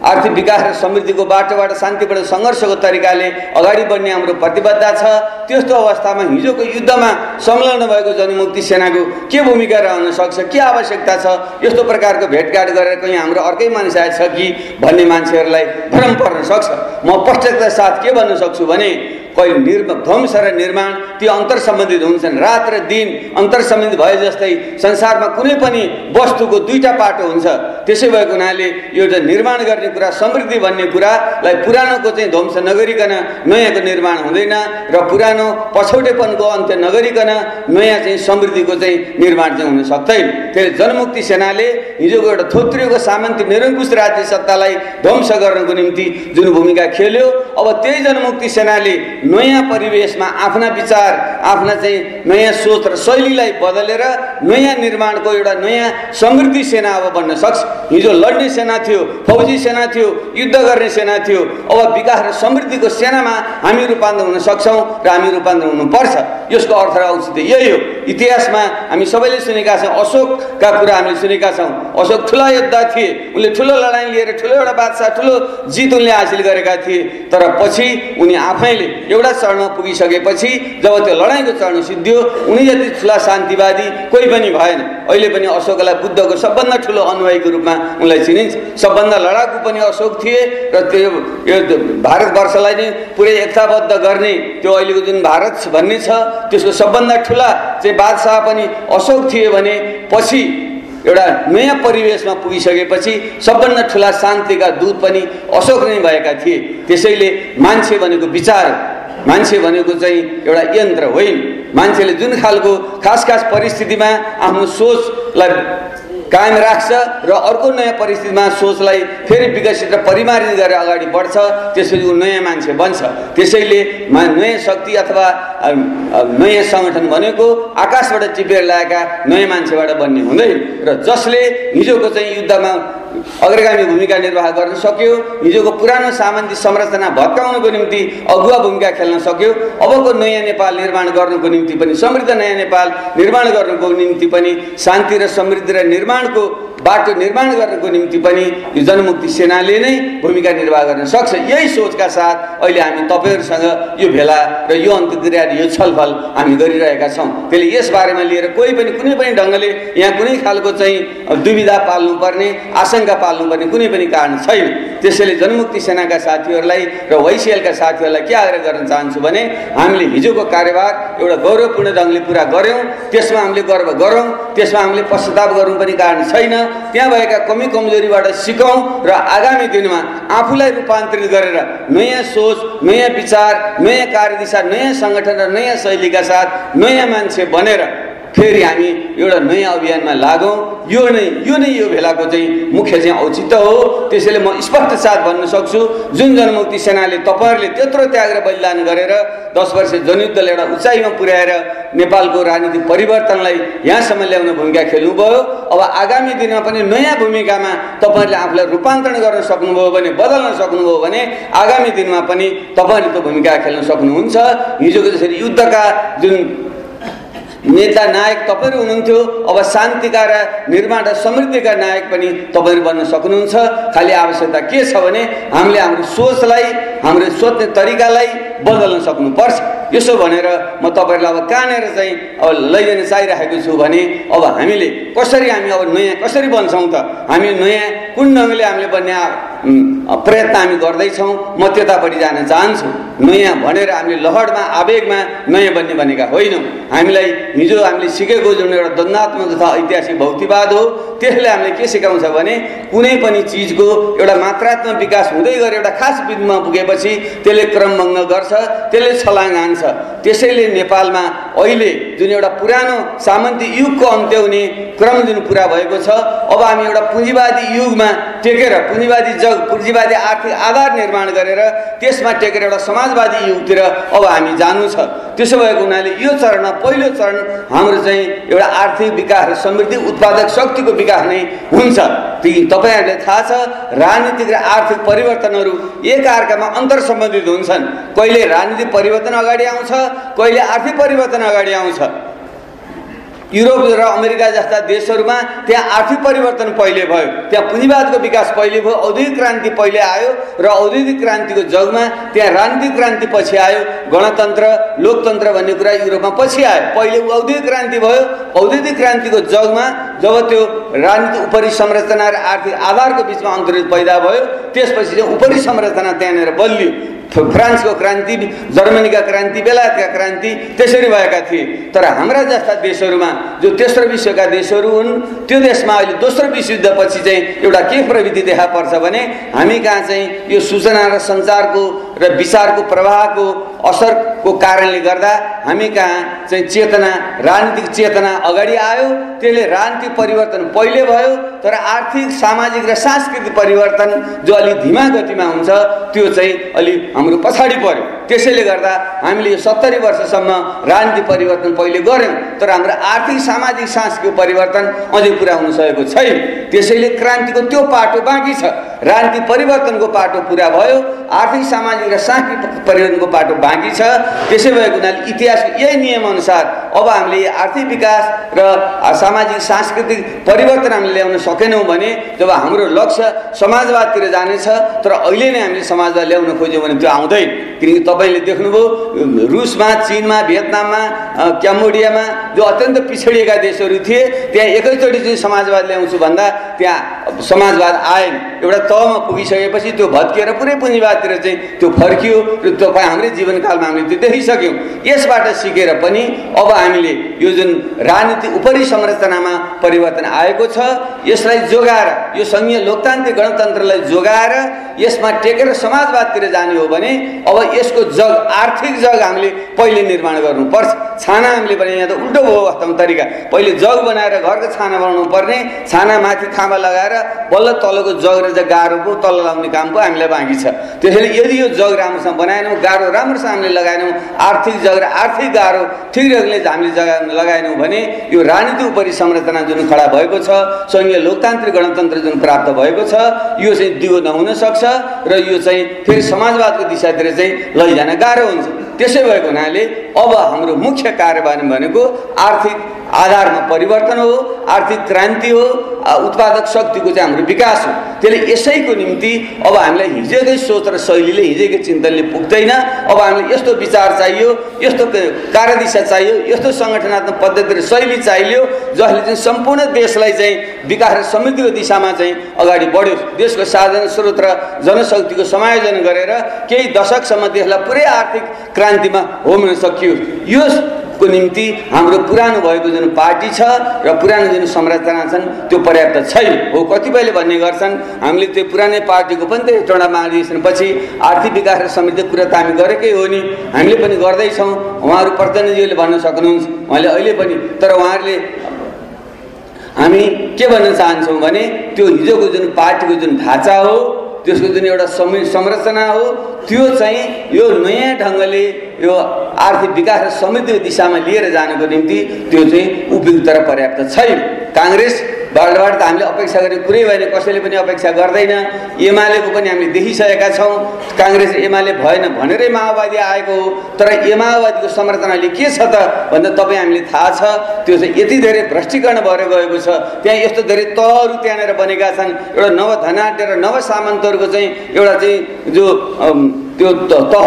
आर्थिक विकास र समृद्धिको बाटोबाट शान्तिपूर्ण सङ्घर्षको तरिकाले अगाडि बढ्ने हाम्रो प्रतिबद्धता छ। त्यस्तो अवस्थामा हिजोको युद्धमा संलग्न भएको जनमुक्ति सेनाको के भूमिका रहन सक्छ के आवश्यकता छ यस्तो प्रकारको भेटघाट गरेर कहीँ हाम्रो अर्कै मानिस आएछ कि भन्ने मान्छेहरूलाई भ्रम पर्न सक्छ। म प्रत्यक्ष साथ के भन्न सक्छु भने कहिले निर् ध्वंस र निर्माण त्यो अन्तर सम्बन्धित हुन्छन्। रात र दिन अन्तर सम्बन्धित भए जस्तै संसारमा कुनै पनि वस्तुको दुईवटा पाटो हुन्छ। त्यसै भएको हुनाले यो चाहिँ निर्माण गर्ने कुरा समृद्धि भन्ने कुरालाई पुरानोको चाहिँ ध्वंस नगरिकन नयाँको निर्माण हुँदैन र पुरानो पछौटेपनको अन्त्य नगरिकन नयाँ चाहिँ समृद्धिको चाहिँ निर्माण चाहिँ हुन सक्दैन। त्यसले जनमुक्ति सेनाले हिजोको एउटा थोत्रिएको सामन्ती निरङ्कुश राज्य सत्तालाई ध्वंस गर्नको निम्ति जुन भूमिका खेल्यो अब त्यही जनमुक्ति सेनाले नयाँ परिवेशमा आफ्ना विचार आफ्ना चाहिँ नयाँ सोच र शैलीलाई बदलेर नयाँ निर्माणको एउटा नयाँ समृद्धि सेना अब बन्न सक्छ। हिजो लड्ने सेना थियो फौजी सेना थियो युद्ध गर्ने सेना थियो अब विकास र समृद्धिको सेनामा हामी रूपान्तरण हुन सक्छौँ र हामी रूपान्तरण हुनुपर्छ। यसको अर्थ र औषधि यही हो। इतिहासमा हामी सबैले सुनेका छौँ अशोकका कुरा हामीले सुनेका छौँ। अशोक ठुला योद्धा थिए उनले ठुलो लडाइँ लिएर ठुलो एउटा बादशाह ठुलो जित उनले हासिल गरेका थिए। तर पछि उनी आफैले एउटा चरणमा पुगिसकेपछि जब त्यो लडाइँको चरण सिद्धियो उनी जति ठुला शान्तिवादी कोही पनि भएन। अहिले पनि अशोकलाई बुद्धको सबभन्दा ठुलो अनुयायीको रूपमा उनलाई चिनिन्छ। सबभन्दा लडाकु पनि अशोक थिए र त्यो यो भारतवर्षलाई नै पुरै एकताबद्ध गर्ने त्यो अहिलेको जुन भारत भन्ने छ त्यसको सबभन्दा ठुला चाहिँ बादशाह पनि अशोक थिए भने पछि एउटा नयाँ परिवेशमा पुगिसकेपछि सबभन्दा ठुला शान्तिका दूत पनि अशोक नै भएका थिए। त्यसैले मान्छे भनेको विचार मान्छे भनेको चाहिँ एउटा यन्त्र होइन। मान्छेले जुन खालको खास खास परिस्थितिमा आफ्नो सोचलाई कायम राख्छ र अर्को नयाँ परिस्थितिमा सोचलाई फेरि विकसित र परिमार्जित गरेर अगाडि बढ्छ त्यसपछि ऊ नयाँ मान्छे बन्छ। त्यसैले नयाँ शक्ति अथवा नयाँ सङ्गठन भनेको आकाशबाट टिपेर ल्याएका नयाँ मान्छेबाट बन्ने हुँदैन। र जसले हिजोको चाहिँ युद्धमा अग्रगामी भूमिका निर्वाह गर्न सक्यो। हिजोको पुरानो सामन्ती संरचना भत्काउनको निम्ति अगुवा भूमिका खेल्न सक्यो। अबको नयाँ नेपाल निर्माण गर्नुको निम्ति पनि समृद्ध नयाँ नेपाल निर्माण गर्नुको निम्ति पनि शान्ति र समृद्धि र निर्माणको बाटो निर्माण गर्नको निम्ति पनि यो जनमुक्ति सेनाले नै भूमिका निर्वाह गर्न सक्छ। यही सोचका साथ अहिले हामी तपाईँहरूसँग यो भेला र यो अन्तक्रिया यो छलफल हामी गरिरहेका छौँ। त्यसले यसबारेमा लिएर कोही पनि कुनै पनि ढङ्गले यहाँ कुनै खालको चाहिँ दुविधा पाल्नुपर्ने आशंका पाल्नुपर्ने कुनै पनि कारण छैन। त्यसैले जनमुक्ति सेनाका साथीहरूलाई र वाइसिएलका साथीहरूलाई के आग्रह गर्न चाहन्छु भने हामीले हिजोको कार्यभार एउटा गौरवपूर्ण ढङ्गले पुरा गऱ्यौँ। त्यसमा हामीले गर्व गरौँ त्यसमा हामीले पश्चाताप गर्नु पनि कारण छैन। त्यहाँ भएका कमी कमजोरीबाट सिकौँ र आगामी दिनमा आफूलाई रूपान्तरित गरेर नयाँ सोच नयाँ विचार नयाँ कार्यदिशा नयाँ सङ्गठन र नयाँ शैलीका साथ नयाँ मान्छे बनेर फेरि हामी एउटा नयाँ अभियानमा लागौँ। यो नै यो नै यो भेलाको चाहिँ मुख्य चाहिँ औचित्य हो। त्यसैले म स्पष्ट साथ भन्न सक्छु जुन जनमुक्ति सेनाले तपाईँहरूले त्यत्रो त्याग र बलिदान गरेर दस वर्ष जनयुद्धलाई एउटा उचाइमा पुर्याएर नेपालको राजनीतिक परिवर्तनलाई यहाँसम्म ल्याउने भूमिका खेल्नुभयो। अब आगामी दिनमा पनि नयाँ भूमिकामा तपाईँहरूले आफूलाई रूपान्तरण गर्न सक्नुभयो भने बदल्न सक्नुभयो भने आगामी दिनमा पनि तपाईँहरूले त्यो भूमिका खेल्न सक्नुहुन्छ। हिजोको जसरी युद्धका जुन नेता नायक तपाईँहरू हुनुहुन्थ्यो अब शान्तिका र निर्माण र समृद्धिका नायक पनि तपाईँहरू बन्न सक्नुहुन्छ। खालि आवश्यकता के छ भने हामीले हाम्रो सोचलाई हाम्रो सोध्ने तरिकालाई बदल्न सक्नुपर्छ। यसो भनेर म तपाईँहरूलाई अब कहाँनिर चाहिँ अब लैजान चाहिरहेको छु भने अब हामीले कसरी हामी अब नयाँ कसरी बन्छौँ त? हामी नयाँ कुन ढङ्गले हामीले बन्ने प्रयत्न हामी गर्दैछौँ? म त्यतापट्टि जान चाहन्छु। नयाँ भनेर हामीले लहरमा आवेगमा नयाँ बन्ने भनेका होइनौँ। हामीलाई हिजो हामीले सिकेको जुन एउटा द्वन्द्वात्मक तथा ऐतिहासिक भौतिकवाद हो त्यसले हामीले के सिकाउँछ भने कुनै पनि चिजको एउटा मात्रात्मक विकास हुँदै गएर एउटा खास बिन्दुमा पुगेपछि त्यसले क्रमभङ्ग गर्छ त्यसले छलाङ हान्छ। त्यसैले नेपालमा अहिले जुन एउटा पुरानो सामन्ती युगको अन्त्य हुने क्रम जुन पुरा भएको छ अब हामी एउटा पुँजीवादी युगमा टेकेर पुँजीवादी जग पुँजीवादी आर्थिक आधार निर्माण गरेर त्यसमा टेकेर एउटा समाजवादी युगतिर अब हामी जानु छ। त्यसो भएको हुनाले यो चरणमा पहिलो चरण हाम्रो चाहिँ एउटा आर्थिक विकास र समृद्धि उत्पादक शक्तिको विकास नै हुन्छ। तपाईँहरूले थाहा छ राजनीतिक र आर्थिक परिवर्तनहरू एक अर्कामा अन्तर सम्बन्धित हुन्छन्। कहिले राजनीतिक परिवर्तन अगाडि आउँछ कहिले आर्थिक परिवर्तन अगाडि आउँछ। युरोप र अमेरिका जस्ता देशहरूमा त्यहाँ आर्थिक परिवर्तन पहिले भयो। त्यहाँ पुँजीवादको विकास पहिले भयो औद्योगिक क्रान्ति पहिले आयो र औद्योगिक क्रान्तिको जगमा त्यहाँ राजनीतिक क्रान्ति पछि आयो गणतन्त्र लोकतन्त्र भन्ने कुरा युरोपमा पछि आयो। पहिले औद्योगिक क्रान्ति भयो औद्योगिक क्रान्तिको जगमा जब त्यो राजनीतिक उपरि संरचना र आर्थिक आधारको बिचमा अन्तरित पैदा भयो त्यसपछि चाहिँ उपरि संरचना त्यहाँनिर बलियो। फ्रान्सको क्रान्ति जर्मनीका क्रान्ति बेलायतका क्रान्ति त्यसरी भएका थिए। तर हाम्रा जस्ता देशहरूमा जो तेस्रो विश्वका देशहरू हुन् त्यो देशमा अहिले दोस्रो विश्वयुद्धपछि चाहिँ एउटा के प्रविधि देखा पर्छ भने हामी कहाँ चाहिँ यो सूचना र सञ्चारको र विचारको प्रवाहको असरको कारणले गर्दा हामी कहाँ चाहिँ चेतना राजनीतिक चेतना अगाडि आयो। त्यसले राजनीतिक परिवर्तन पहिले भयो तर आर्थिक सामाजिक र सांस्कृतिक परिवर्तन जो अलिक धिमा गतिमा हुन्छ त्यो चाहिँ अलिक हाम्रो पछाडि पर्यो। त्यसैले गर्दा हामीले यो सत्तरी वर्षसम्म राजनीतिक परिवर्तन पहिले गऱ्यौँ तर हाम्रो आर्थिक सामाजिक सांस्कृतिक परिवर्तन अझै पुरा हुन सकेको छैन। त्यसैले क्रान्तिको त्यो पाटो बाँकी छ। राजनीतिक परिवर्तनको पाटो पुरा भयो आर्थिक सामाजिक र सांस्कृतिक परिवर्तनको पाटो बाँकी छ। त्यसै भएको हुनाले इतिहासको यही नियमअनुसार अब हामीले आर्थिक विकास र सामाजिक सांस्कृतिक परिवर्तन हामीले ल्याउन सकेनौँ भने जब हाम्रो लक्ष्य समाजवादतिर जानेछ तर अहिले नै हामीले समाजवाद ल्याउन खोज्यौँ भने त्यो आउँदैन। किनकि तपाईँले देख्नुभयो रुसमा चिनमा भियतनाममा क्याम्बोडियामा जो अत्यन्त पिछडिएका देशहरू थिए त्यहाँ एकैचोटि चाहिँ समाजवाद ल्याउँछु भन्दा त्यहाँ समाजवाद आएन। एउटा तहमा पुगिसकेपछि त्यो भत्किएर पुरै पुँजीवादतिर चाहिँ त्यो फर्कियो र तपाईँ हाम्रै जीवनकालमा हामीले त्यो देखिसक्यौँ। यसबाट सिकेर पनि अब हामीले यो जुन राजनीति उपरि संरचनामा परिवर्तन आएको छ यसलाई जोगाएर यो सङ्घीय लोकतान्त्रिक गणतन्त्रलाई जोगाएर यसमा टेकेर समाजवादतिर जाने हो भने अब यसको जग आर्थिक जग हामीले पहिले निर्माण गर्नुपर्छ। छाना हामीले भने यहाँ त उल्टो भयो वास्तवमा तरिका। पहिले जग बनाएर घरको छाना बनाउनु पर्ने छाना माथि खाँबा लगाएर बल्ल तलको जग र गाह्रो पो तल लगाउने काम पो हामीलाई बाँकी छ। त्यसैले यदि यो जग राम्रोसँग बनाएनौँ गाह्रो राम्रोसँग हामीले लगाएनौँ आर्थिक जग र आर्थिक गाह्रो ठिक ढङ्गले हामीले जग्गा लगाएनौँ भने यो राजनीति उपरि संरचना जुन खडा भएको छ सङ्घीय लोकतान्त्रिक गणतन्त्र जुन प्राप्त भएको छ यो चाहिँ दिगो नहुन सक्छ र यो चाहिँ फेरि समाजवादको दिशातिर चाहिँ लैजान गाह्रो हुन्छ। त्यसै भएको हुनाले अब हाम्रो मुख्य कार्यवाही भनेको आर्थिक आधारमा परिवर्तन हो आर्थिक क्रान्ति हो उत्पादक शक्तिको चाहिँ हाम्रो विकास हो। त्यसले यसैको निम्ति अब हामीलाई हिजोकै सोच र शैलीले हिजोकै चिन्तनले पुग्दैन। अब हामीलाई यस्तो विचार चाहियो यस्तो कार्यदिशा चाहियो यस्तो सङ्गठनात्मक पद्धति र शैली चाहियो जसले चाहिँ सम्पूर्ण देशलाई चाहिँ विकास र समृद्धिको दिशामा चाहिँ अगाडि बढ्यो। देशको साधन स्रोत र जनशक्तिको समायोजन गरेर केही दशकसम्म देशलाई पुरै आर्थिक क्रान्तिमा होम्न सकियो। यो को निम्ति हाम्रो पुरानो भएको जुन पार्टी छ र पुरानो जुन संरचना छन् त्यो पर्याप्त छैन। हो कतिपयले भन्ने गर्छन् हामीले त्यो पुरानै पार्टीको पनि त एउटा महाधिवेशनपछि आर्थिक विकास र समृद्धिको कुरा त हामी गरेकै हो नि। हामीले पनि गर्दैछौँ। उहाँहरू प्रतिनिधिहरूले भन्न सक्नुहुन्छ। उहाँले अहिले पनि तर उहाँहरूले हामी के भन्न चाहन्छौँ भने त्यो हिजोको जुन पार्टीको जुन ढाँचा हो त्यसको जुन एउटा संरचना हो त्यो चाहिँ यो नयाँ ढङ्गले यो आर्थिक विकास र समृद्धिको दिशामा लिएर जानको निम्ति त्यो चाहिँ उपयुक्त र पर्याप्त छैन। काङ्ग्रेस बाटोबाट त हामीले अपेक्षा गर्ने कुरै भएन कसैले पनि अपेक्षा गर्दैन। एमालेको पनि हामीले देखिसकेका छौँ। काङ्ग्रेस एमाले भएन भनेरै माओवादी आएको हो। तर ए माओवादीको के छ त भन्दा तपाईँ हामीले थाहा छ। त्यो चाहिँ यति धेरै भ्रष्टीकरण भएर गएको छ। त्यहाँ यस्तो धेरै तहहरू त्यहाँनिर बनेका छन्। एउटा नव धनाट्य र नव सामन्तहरूको चाहिँ एउटा चाहिँ जो त्यो तह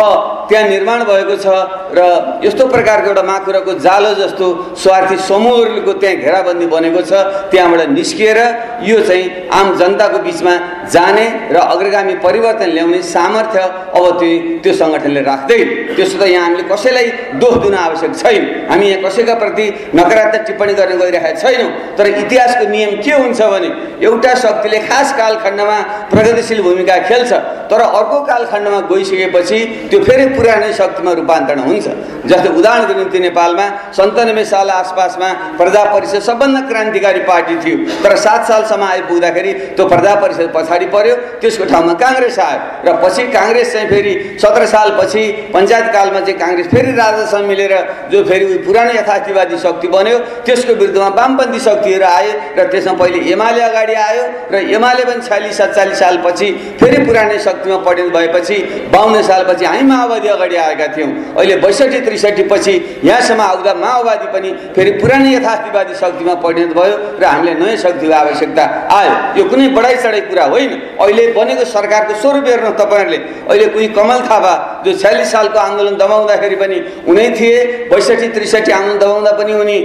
त्यहाँ निर्माण भएको छ र यस्तो प्रकारको एउटा माकुराको जालो जस्तो स्वार्थी समूहहरूको त्यहाँ घेराबन्दी बनेको छ त्यहाँबाट निस्किएर यो चाहिँ आम जनताको बिचमा जाने र अग्रगामी परिवर्तन ल्याउने सामर्थ्य अब त्यो त्यो सङ्गठनले राख्दैन त्यसो त यहाँ हामीले कसैलाई दोष दिन आवश्यक छैन। हामी यहाँ कसैका प्रति नकारात्मक टिप्पणी गर्न गइरहेका छैनौँ तर इतिहासको नियम के हुन्छ भने एउटा शक्तिले खास कालखण्डमा प्रगतिशील भूमिका खेल्छ तर अर्को कालखण्डमा गइसकेपछि त्यो फेरि पुरानै शक्तिमा रूपान्तरण हुन्छ। जस्तै उदाहरणको निम्ति नेपालमा सन्तानब्बे साल आसपासमा प्रजा परिषद सबभन्दा क्रान्तिकारी पार्टी थियो। तर सात सालसम्म आइपुग्दाखेरि त्यो प्रजा परिषद पछाडि पर्यो। त्यसको ठाउँमा काङ्ग्रेस आयो र पछि काङ्ग्रेस चाहिँ फेरि सत्र सालपछि पञ्चायत कालमा चाहिँ काङ्ग्रेस फेरि राजासँग मिलेर जो फेरि पुरानो यथार्थवादी शक्ति बन्यो त्यसको विरुद्धमा वामपन्थी शक्तिहरू आयो र त्यसमा पहिले एमाले अगाडि आयो र एमाले पनि छ्यालिस सत्तालिस सालपछि फेरि पुरानै शक्तिमा परिणत भएपछि बाहन्न सालपछि हामी माओवादी अगाडि आएका थियौँ। अहिले बैसठी त्रिसठी पछि यहाँसम्म आउँदा माओवादी पनि फेरि पुरानै यथार्थवादी शक्तिमा परिणत भयो र हामीले नयाँ शक्तिको आवश्यकता आयो। यो कुनै बढाइ चढाइ कुरा होइन। अहिले बनेको सरकारको स्वरूप हेर्नु तपाईँहरूले अहिले कुनै कमल थापा जो छ्यालिस सालको आन्दोलन दबाउँदाखेरि पनि उनी थिए बैसठी त्रिसठी आन्दोलन दबाउँदा पनि उनी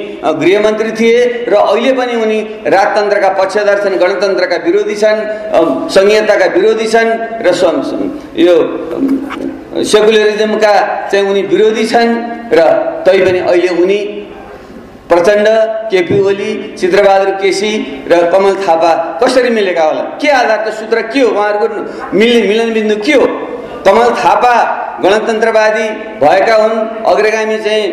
गृहमन्त्री थिए र अहिले पनि उनी राजतन्त्रका पक्षधर छन् गणतन्त्रका विरोधी छन् संहिताका विरोधी छन् र यो सेकुलरिजमका चाहिँ उनी विरोधी छन् र तैपनि अहिले उनी प्रचण्ड केपी ओली चित्रबहादुर केसी र कमल थापा कसरी मिलेका होला? के आधारको सूत्र के हो? उहाँहरूको मिल्ने मिलन बिन्दु के हो? कमल थापा गणतन्त्रवादी भएका हुन् अग्रगामी चाहिँ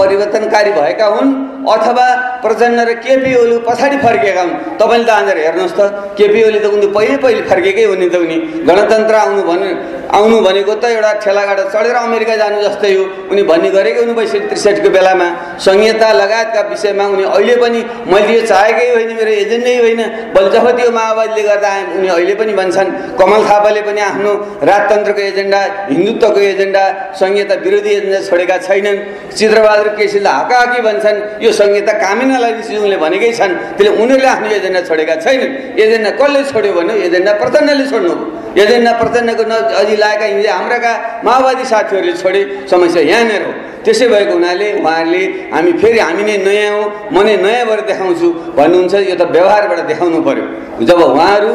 परिवर्तनकारी भएका हुन् अथवा प्रचण्ड र केपी ओली पछाडि फर्किएका हुन्। तपाईँले त आज हेर्नुहोस् त केपी ओली त उनी पहिले पहिले फर्केकै हुने त उनी। गणतन्त्र आउनु भने आउनु भनेको त एउटा ठेलागाडा चढेर अमेरिका जानु जस्तै हो। उनी भन्ने गरेकै हुनु बैसठी त्रिसठीको बेलामा। संहिता लगायतका विषयमा उनी अहिले पनि मैले यो चाहेकै होइन मेरो एजेन्डै होइन। बल जब त्यो माओवादीले गर्दा उनी अहिले पनि भन्छन् कमल थापाले पनि आफ्नो राजतन्त्रको एजेन्डा हिन्दुत्वको एजेन्डा संहिता विरोधी एजेन्डा छोडेका छैनन्। चित्रबहादुर केसीले हाकाहाकी भन्छन् यो संहिता कामै नलाग्ने सिजुङले भनेकै छन्। त्यसले उनीहरूले आफ्नो एजेन्डा छोडेका छैनन्। एजेन्डा कसले छोड्यो भने एजेन्डा प्रचण्डले छोड्नु एजेन्डा प्रचण्डको न अघि लागेका हिजो हाम्राका माओवादी साथीहरूले छोडे। समस्या यहाँनिर हो। त्यसै भएको हुनाले उहाँहरूले हामी फेरि हामी नै नयाँ हौँ। म नै नयाँ भएर देखाउँछु। भन्नुहुन्छ। यो त व्यवहारबाट देखाउनु पर्यो। जब उहाँहरू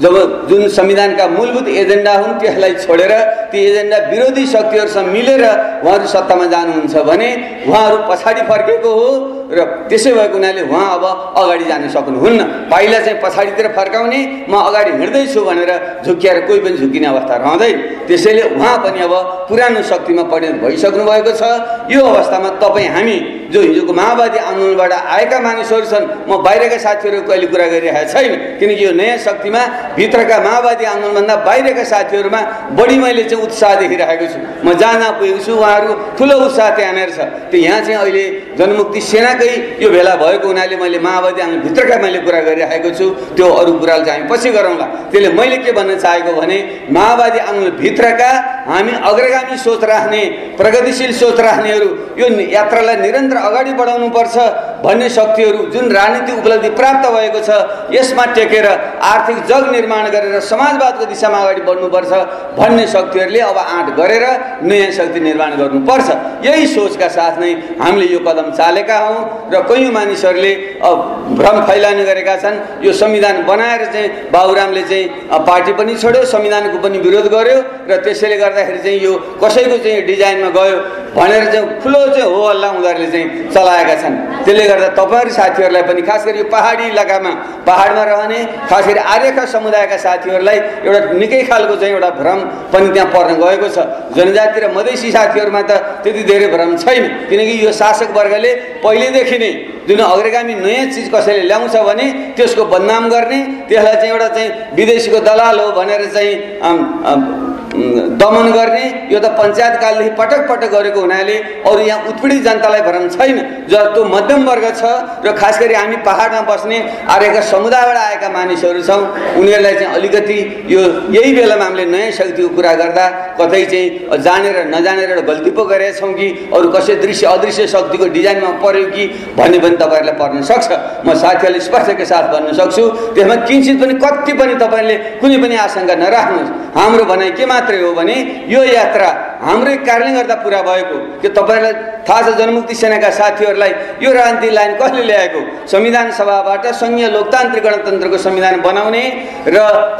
जब जुन संविधानका मूलभूत एजेन्डा हुन् त्यसलाई छोडेर ती एजेन्डा विरोधी शक्तिहरूसँग मिलेर उहाँहरू सत्तामा जानुहुन्छ भने उहाँहरू पछाडि फर्केको हो। र त्यसै भएको हुनाले उहाँ अब अगाडि जान सक्नुहुन्न। पाइला चाहिँ पछाडितिर फर्काउने म अगाडि हिँड्दैछु भनेर झुक्किएर कोही पनि झुक्किने अवस्था रहँदैन। त्यसैले उहाँ पनि अब पुरानो शक्तिमा परिणत भइसक्नु भएको छ। यो अवस्थामा तपाईँ हामी जो हिजोको माओवादी आन्दोलनबाट आएका मानिसहरू छन् म बाहिरका साथीहरू कहिले कुरा गरिरहेको छैन। किनकि यो नयाँ शक्तिमा भित्रका माओवादी आन्दोलनभन्दा बाहिरका साथीहरूमा बढी मैले चाहिँ उत्साह देखिरहेको छु। म जहाँ जहाँ पुगेको छु उहाँहरू ठुलो उत्साह त्यहाँनिर छ। त्यो यहाँ चाहिँ अहिले जनमुक्ति सेनाकै यो भेला भएको हुनाले मैले माओवादी भित्रका मैले कुरा गरिरहेको छु। त्यो अरू कुराहरू चाहिँ हामी पछि गरौँला। त्यसले मैले के भन्न चाहेको भने माओवादी आन्दोलनभित्रका हामी अग्रगामी सोच राख्ने प्रगतिशील सोच राख्नेहरू यो यात्रालाई निरन्तर अगाडि बढाउनुपर्छ भन्ने शक्तिहरू जुन राजनीतिक उपलब्धि प्राप्त भएको छ यसमा टेकेर आर्थिक जग निर्माण गरेर समाजवादको दिशामा अगाडि बढ्नुपर्छ भन्ने शक्तिहरूले अब आँट गरेर नयाँ शक्ति निर्माण गर्नुपर्छ। यही सोचका साथ नै हामीले यो कदम चालेका हौँ। र कैयौँ मानिसहरूले भ्रम फैलाउने गरेका छन् यो संविधान बनाएर चाहिँ बाबुरामले चाहिँ पार्टी पनि छोड्यो संविधानको पनि विरोध गर्यो र त्यसैले गर्दाखेरि चाहिँ यो कसैको चाहिँ डिजाइनमा गयो भनेर चाहिँ ठुलो चाहिँ हो हल्ला उनीहरूले चाहिँ चलाएका छन्। त्यसले गर्दा तपाईँहरू साथीहरूलाई पनि खास गरी यो पहाडी इलाकामा पहाडमा रहने खास गरी आर्यका समुदायका साथीहरूलाई एउटा निकै खालको चाहिँ एउटा भ्रम पनि त्यहाँ पर्न गएको छ। जनजाति र मधेसी साथीहरूमा त त्यति धेरै भ्रम छैन किनकि यो शासक वर्गले पहिल्यैदेखि नै जुन अग्रगामी नयाँ चिज कसैले ल्याउँछ भने त्यसको बदनाम गर्ने त्यसलाई चाहिँ एउटा चाहिँ विदेशीको दलाल हो भनेर चाहिँ दमन गर्ने यो त पञ्चायत कालदेखि पटक पटक गरेको हुनाले अरू यहाँ उत्पीडित जनतालाई भरम छैन। ज त्यो मध्यम वर्ग छ र खास गरी हामी पहाडमा बस्ने आएका समुदायबाट आएका मानिसहरू छौँ उनीहरूलाई चाहिँ अलिकति यो यही बेलामा हामीले नयाँ शक्तिको कुरा गर्दा कतै चाहिँ जानेर नजानेर गल्ती पो गरेका छौँ कि अरू कसै दृश्य अदृश्य शक्तिको डिजाइनमा पऱ्यो कि भन्ने पनि तपाईँहरूलाई पर्न सक्छ। म साथीहरूले स्पष्टका साथ भन्न सक्छु। त्यसमा किन्चित पनि कति पनि तपाईँले कुनै पनि आशंका नराख्नुहोस्। हाम्रो भनाइ के मात्र मात्रै हो भने यो यात्रा हाम्रै कारणले गर्दा पुरा भएको। कि तपाईँहरूलाई थाहा छ जनमुक्ति सेनाका साथीहरूलाई यो राजनीति लाइन कसले ल्याएको? संविधान सभाबाट सङ्घीय लोकतान्त्रिक गणतन्त्रको संविधान बनाउने र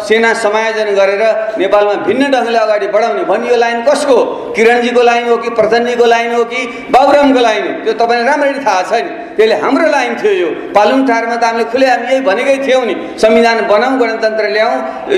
सेना समायोजन गरेर नेपालमा भिन्न ढङ्गले अगाडि बढाउने भन्ने यो लाइन कसको किरणजीको लाइन हो कि प्रचण्डजीको लाइन हो कि बाबुरामको लाइन हो? त्यो तपाईँलाई राम्ररी थाहा छ नि त्यसले हाम्रो लाइन थियो यो। पालुङ टारमा त हामीले खुले हामी यही भनेकै थियौँ नि। संविधान बनाऊँ गणतन्त्र ल्याउँ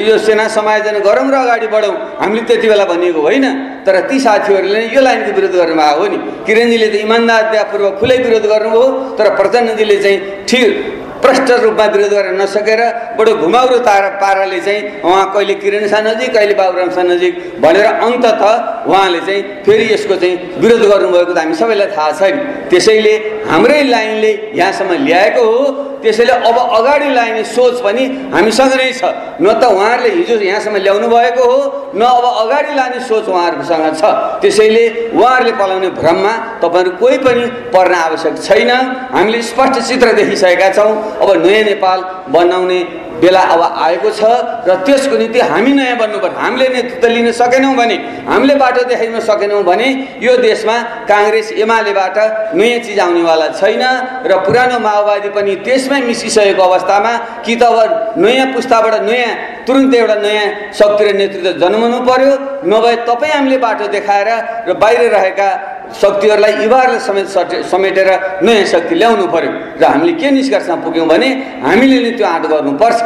यो सेना समायोजन गरौँ र अगाडि बढौँ हामीले त्यति बेला भनिएको होइन। तर ती साथीहरूले यो लाइनको विरोध गर्नुभएको हो नि। किरणजीले त इमान्दारतापूर्वक खुलै विरोध गर्नुभयो तर प्रचण्डजीले चाहिँ ठिक। प्रष्ट रूपमा विरोध गर्न नसकेर बडो घुमाउरो तारा पाराले चाहिँ उहाँ कहिले किरण शाह नजिक कहिले बाबुराम शाह नजिक भनेर अन्तत उहाँले चाहिँ फेरि यसको चाहिँ विरोध गर्नुभएको त हामी सबैलाई थाहा छैन। त्यसैले हाम्रै लाइनले यहाँसम्म ल्याएको हो। त्यसैले अब अगाडि लाने सोच पनि हामीसँग नै छ। न त उहाँहरूले हिजो यहाँसम्म ल्याउनु भएको हो न अब अगाडि लाने सोच उहाँहरूसँग छ। त्यसैले उहाँहरूले पलाउने भ्रममा तपाईँहरू कोही पनि पर्न आवश्यक छैन। हामीले स्पष्ट चित्र देखिसकेका छौँ। अब नयाँ नेपाल बनाउने बेला अब आएको छ र त्यसको निम्ति हामी नयाँ बन्नुपर्छ। हामीले नेतृत्व लिन सकेनौँ भने हामीले बाटो देखाइन सकेनौँ भने यो देशमा काङ्ग्रेस एमालेबाट नयाँ चिज आउनेवाला छैन र पुरानो माओवादी पनि त्यसमै मिसिसकेको अवस्थामा कि त अब नयाँ पुस्ताबाट नयाँ तुरुन्तै एउटा नयाँ शक्ति र नेतृत्व जन्मनु पर्यो। नभए तपाईँ हामीले बाटो देखाएर र बाहिर रहेका शक्तिहरूलाई युवाहरूलाई समेत समेटेर नयाँ शक्ति ल्याउनु पर्यो। र हामीले के निष्कर्षमा पुग्यौँ भने हामीले नै त्यो आँट गर्नुपर्छ।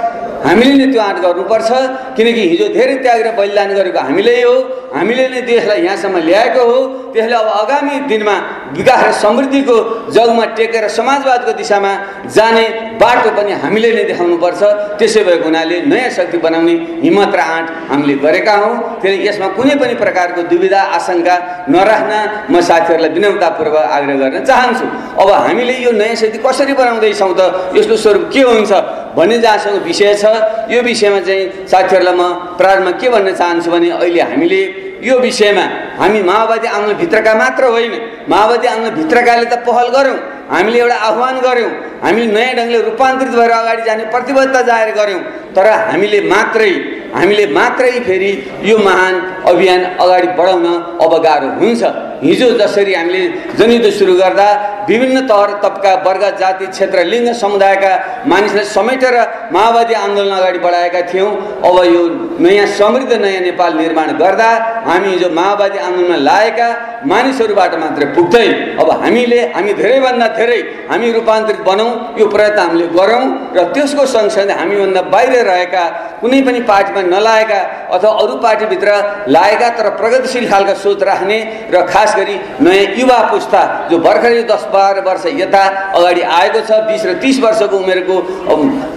हामीले नै त्यो आँट गर्नुपर्छ किनकि हिजो धेरै त्याग र बलिदान गरेको हामीले हो। हामीले नै देशलाई यहाँसम्म ल्याएको हो। त्यसले अब आगामी दिनमा विकास र समृद्धिको जगमा टेकेर समाजवादको दिशामा जाने बाटो पनि हामीले नै देखाउनुपर्छ। त्यसै भएको हुनाले नयाँ शक्ति बनाउने हिम्मत र आँट हामीले गरेका हौँ। फेरि यसमा कुनै पनि प्रकारको दुविधा आशंका नराख्न म साथीहरूलाई विनम्रतापूर्वक आग्रह गर्न चाहन्छु। अब हामीले यो नयाँ शक्ति कसरी बनाउँदैछौँ त? यसको स्वरूप के हुन्छ भन्ने जहाँसँग विषय छ यो विषयमा चाहिँ साथीहरूलाई म प्रारम्भमा के भन्न चाहन्छु भने अहिले हामीले यो विषयमा हामी माओवादी आन्दोलनभित्रका मात्र होइन माओवादी आन्दोलनभित्रकाले त पहल गऱ्यौँ हामीले एउटा आह्वान गऱ्यौँ। हामीले नयाँ ढङ्गले रूपान्तरित भएर अगाडि जाने प्रतिबद्धता जाहेर गऱ्यौँ। तर हामीले मात्रै हामीले मात्रै फेरि यो महान अभियान अगाडि बढाउन अब गाह्रो हुन्छ। हिजो जसरी हामीले जनयुद्ध सुरु गर्दा विभिन्न तहर तबका वर्ग जाति क्षेत्र लिङ्ग समुदायका मानिसलाई समेटेर माओवादी आन्दोलन अगाडि बढाएका थियौँ। अब यो नयाँ समृद्ध नयाँ नेपाल निर्माण गर्दा हामी हिजो माओवादी आन्दोलनमा लागेका मानिसहरूबाट मात्रै पुग्दै अब हामीले हामी धेरैभन्दा धेरै हामी रूपान्तरित बनाउँ यो प्रयत्न हामीले गरौँ र त्यसको सँगसँगै हामीभन्दा बाहिर रहेका कुनै पनि पार्टीमा नलागेका अथवा अरू पार्टीभित्र लागेका तर प्रगतिशील खालका सोच राख्ने र खास गरी नयाँ युवा पुस्ता जो भर्खरै दस बाह्र वर्ष यता अगाडि आएको छ बिस र तिस वर्षको उमेरको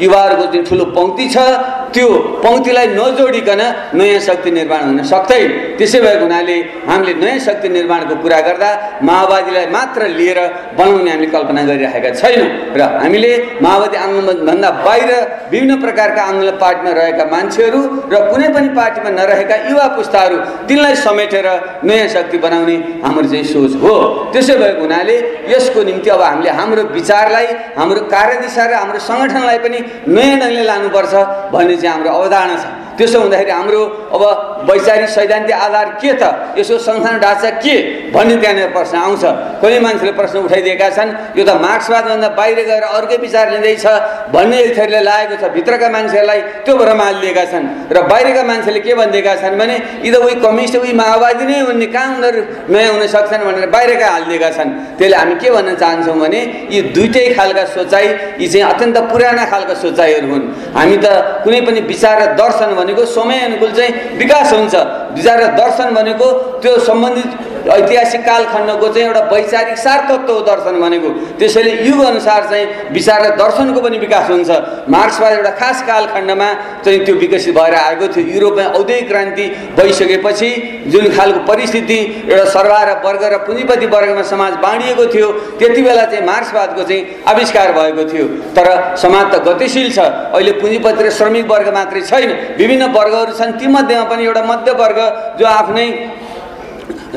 युवाहरूको जुन ठुलो पङ्क्ति छ। त्यो पङ्क्तिलाई नजोडिकन नयाँ शक्ति निर्माण हुन सक्दैन। त्यसै भएको हुनाले हामीले नयाँ शक्ति निर्माणको कुरा गर्दा माओवादीलाई मात्र लिएर बनाउने हामीले कल्पना गरिरहेका छैनौँ र हामीले माओवादी आन्दोलनभन्दा बाहिर विभिन्न प्रकारका आन्दोलन पार्टीमा रहेका मान्छेहरू र कुनै पनि पार्टीमा नरहेका युवा पुस्ताहरू तिनलाई समेटेर नयाँ शक्ति बनाउने हाम्रो चाहिँ सोच हो। त्यसै भएको हुनाले यसको निम्ति अब हामीले हाम्रो विचारलाई हाम्रो कार्यदिशा र हाम्रो सङ्गठनलाई पनि नयाँ ढङ्गले लानुपर्छ भन्ने चाहिँ हाम्रो अवधारणा छ त्यसो हुँदाखेरि हाम्रो अब वैचारिक सैद्धान्तिक आधार के त? यसो संस्थान ढाँचा के? भन्ने त्यहाँनिर प्रश्न आउँछ। कहिले मान्छेले प्रश्न उठाइदिएका छन् यो त मार्क्सवादभन्दा बाहिर गएर अर्कै विचार लिँदैछ भन्ने एक थरीले लागेको छ भित्रका मान्छेहरूलाई त्यो भरमा हालिदिएका छन्। र बाहिरका मान्छेले के भनिदिएका छन् भने यी त उही कम्युनिस्ट उही माओवादी नै हुने कहाँ उनीहरू नयाँ हुन सक्छन्? भनेर बाहिरका हालिदिएका छन्। त्यसले हामी के भन्न चाहन्छौँ भने यी दुइटै खालका सोचाइ यी चाहिँ अत्यन्त पुराना खालका सोचाइहरू हुन्। हामी त कुनै पनि विचार र दर्शन भनेको समय अनुकूल चाहिँ विकास हुन्छ। विचार दर्शन भनेको त्यो सम्बन्धित ऐतिहासिक कालखण्डको चाहिँ एउटा वैचारिक सारतत्व हो दर्शन भनेको त्यसैले युग अनुसार चाहिँ विचार र दर्शनको पनि विकास हुन्छ। मार्क्सवाद एउटा खास कालखण्डमा चाहिँ त्यो विकसित भएर आएको थियो। युरोपमा औद्योगिक क्रान्ति भइसकेपछि जुन खालको परिस्थिति एउटा सरकार वर्ग र पुँजीपति वर्गमा समाज बाँडिएको थियो त्यति बेला चाहिँ मार्क्सवादको चाहिँ आविष्कार भएको थियो। तर समाज त गतिशील छ। अहिले पुँजीपति र श्रमिक वर्ग मात्रै छैन। विभिन्न वर्गहरू छन्। तीमध्येमा पनि एउटा मध्यवर्ग जो आफ्नै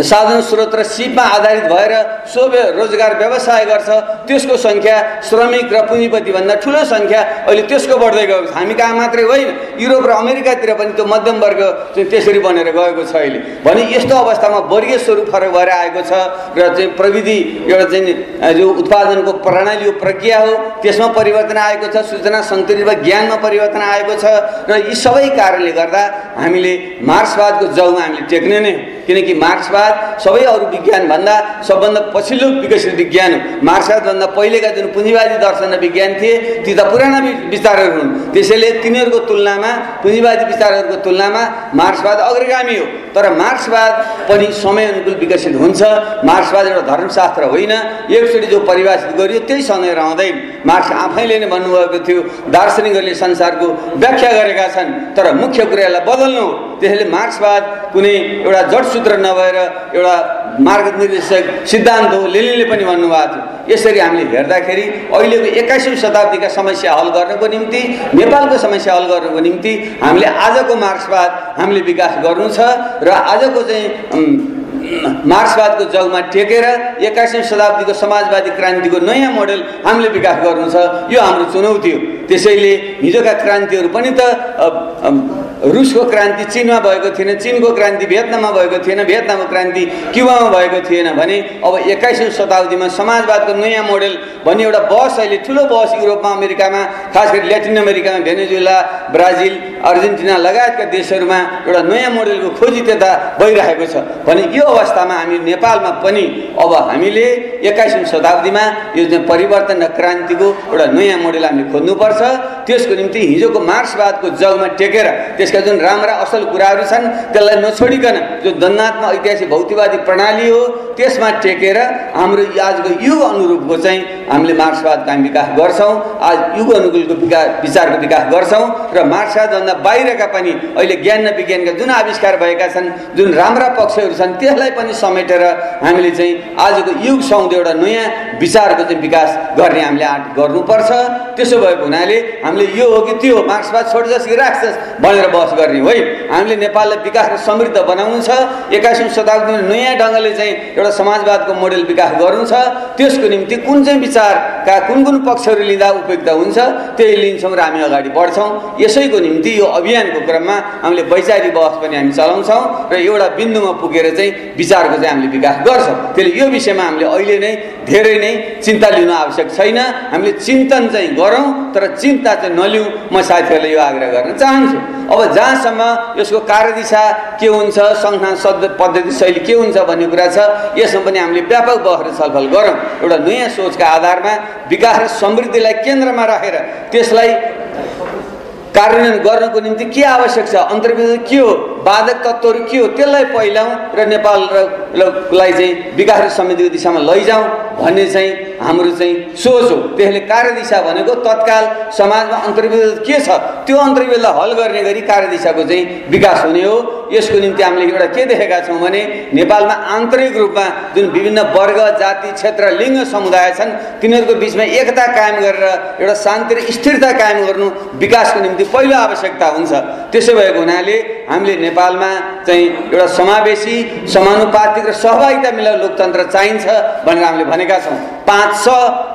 साधन स्रोत र सिपमा आधारित भएर सोभ्य रोजगार व्यवसाय गर्छ। त्यसको सङ्ख्या श्रमिक र पुँजीपतिभन्दा ठुलो सङ्ख्या अहिले त्यसको बढ्दै गएको छ। हामी कहाँ मात्रै होइन युरोप र अमेरिकातिर पनि त्यो मध्यम वर्ग चाहिँ त्यसरी बनेर गएको छ अहिले। भने यस्तो अवस्थामा वर्गीय स्वरूप फरक भएर आएको छ र चाहिँ प्रविधि एउटा चाहिँ जो उत्पादनको प्रणाली प्रक्रिया हो त्यसमा परिवर्तन आएको छ सूचना सङ्कलित वा ज्ञानमा परिवर्तन आएको छ र यी सबै कारणले गर्दा हामीले मार्क्सवादको जौमा हामीले टेक्ने नै किनकि मार्क्सवाद सबै अरू विज्ञानभन्दा सबभन्दा पछिल्लो विकसित विज्ञान हो मार्क्सवादभन्दा पहिलेका जुन पुँजीवादी दर्शन विज्ञान थिए ती त पुराना विचारहरू हुन्। त्यसैले तिनीहरूको तुलनामा पुँजीवादी विचारहरूको तुलनामा मार्क्सवाद अग्रगामी हो। तर मार्क्सवाद पनि समय अनुकूल विकसित हुन्छ। मार्क्सवाद एउटा धर्मशास्त्र होइन। एकचोटि जो परिभाषित गरियो त्यही सँगै रहँदैन। मार्क्स आफैले नै भन्नुभएको थियो दार्शनिकहरूले संसारको व्याख्या गरेका छन् तर मुख्य कुरालाई बदल्नु हो। त्यसैले मार्क्सवाद कुनै एउटा जडसूत्र नभएर एउटा मार्गनिर्देशक सिद्धान्त हो लेलीले पनि भन्नुभएको थियो। यसरी हामीले हेर्दाखेरि अहिलेको एक्काइसौँ शताब्दीका समस्या हल गर्नको निम्ति नेपालको समस्या हल गर्नको निम्ति हामीले आजको मार्क्सवाद हामीले विकास गर्नु छ र आजको चाहिँ मार्क्सवादको जगमा टेकेर एक्काइसौँ शताब्दीको समाजवादी क्रान्तिको नयाँ मोडेल हामीले विकास गर्नु छ यो हाम्रो चुनौती हो। त्यसैले हिजोका क्रान्तिहरू पनि त रुसको क्रान्ति चिनमा भएको थिएन चिनको क्रान्ति भियतनाममा भएको थिएन भियतनामको क्रान्ति क्युबामा भएको थिएन भने अब एक्काइसौँ शताब्दीमा समाजवादको नयाँ मोडेल भन्ने एउटा बस अहिले ठुलो बस युरोपमा अमेरिकामा खास गरी ल्याटिन अमेरिकामा भेनेजुला ब्राजिल अर्जेन्टिना लगायतका देशहरूमा एउटा नयाँ मोडेलको खोजी त्यता भइरहेको छ। भने यो अवस्थामा हामी नेपालमा पनि अब हामीले एक्काइसौँ शताब्दीमा यो चाहिँ परिवर्तन र क्रान्तिको एउटा नयाँ मोडेल हामीले खोज्नुपर्छ। त्यसको निम्ति हिजोको मार्क्सवादको जगमा टेकेर त्यसका जुन राम्रा असल कुराहरू छन् त्यसलाई नछोडिकन जो दन्नात्मक ऐतिहासिक भौतिकवादी प्रणाली हो त्यसमा टेकेर हाम्रो आजको युग अनुरूपको चाहिँ हामीले मार्क्सवादको हामी विकास गर्छौँ आज युग अनुकूलको विकास विचारको विकास गर्छौँ र मार्क्सवादभन्दा बाहिरका पनि अहिले ज्ञान र विज्ञानका जुन आविष्कार भएका छन् जुन राम्रा पक्षहरू छन् त्यसलाई पनि समेटेर हामीले चाहिँ आजको युग आउँदो एउटा नयाँ विचारको चाहिँ विकास गर्ने हामीले आँट गर्नुपर्छ। त्यसो भएको हुनाले हामीले यो हो कि त्यो मार्क्सवाद छोड्छस् कि राख्छस् भनेर बहस गर्ने होइन हामीले नेपाललाई विकास र समृद्ध बनाउनु छ एक्काइसौँ शताब्दीमा नयाँ ढङ्गले चाहिँ एउटा समाजवादको मोडेल विकास गर्नु छ त्यसको निम्ति कुन चाहिँ विचारका कुन कुन पक्षहरू लिँदा उपयुक्त हुन्छ त्यही लिन्छौँ र हामी अगाडि बढ्छौँ। यसैको निम्ति यो अभियानको क्रममा हामीले वैचारिक बहस पनि हामी चलाउँछौँ र एउटा बिन्दुमा पुगेर चाहिँ विचारको चाहिँ हामीले विकास गर्छौँ। त्यसले यो विषयमा हामीले अहिले नै धेरै नै चिन्ता लिनु आवश्यक छैन। हामीले चिन्तन चाहिँ गरौँ तर चिन्ता चाहिँ नलिउँ म साथीहरूलाई यो आग्रह गर्न चाहन्छु। अब जहाँसम्म यसको कार्यदिशा के हुन्छ संस्थान शब्द पद्धति शैली के हुन्छ भन्ने कुरा छ यसमा पनि हामीले व्यापक बहर छलफल गरौँ। एउटा नयाँ सोचका आधारमा विकास र समृद्धिलाई केन्द्रमा राखेर त्यसलाई कार्यान्वयन गर्नको निम्ति के आवश्यक छ? अन्तर्विध के हो? बाधक तत्त्वहरू के हो? त्यसलाई पहिलाउँ र नेपाललाई चाहिँ विकास र समृद्धिको दिशामा लैजाउँ भन्ने चाहिँ हाम्रो चाहिँ सोच हो। त्यसले कार्यदिशा भनेको तत्काल समाजमा अन्तर्विरोध के छ? त्यो अन्तर्विरोधलाई हल गर्ने गरी कार्यदिशाको चाहिँ विकास हुने हो। यसको निम्ति हामीले एउटा के देखेका छौँ भने नेपालमा आन्तरिक रूपमा जुन विभिन्न वर्ग जाति क्षेत्र लिङ्ग समुदाय छन् तिनीहरूको बिचमा एकता कायम गरेर एउटा शान्ति र स्थिरता कायम गर्नु विकासको निम्ति पहिलो आवश्यकता हुन्छ। त्यसो भएको हुनाले हामीले नेपालमा चाहिँ एउटा समावेशी समानुपातिक र सहभागिता मिलाउ लोकतन्त्र चाहिन्छ भनेर हामीले भनेका छौँ। पाँच छ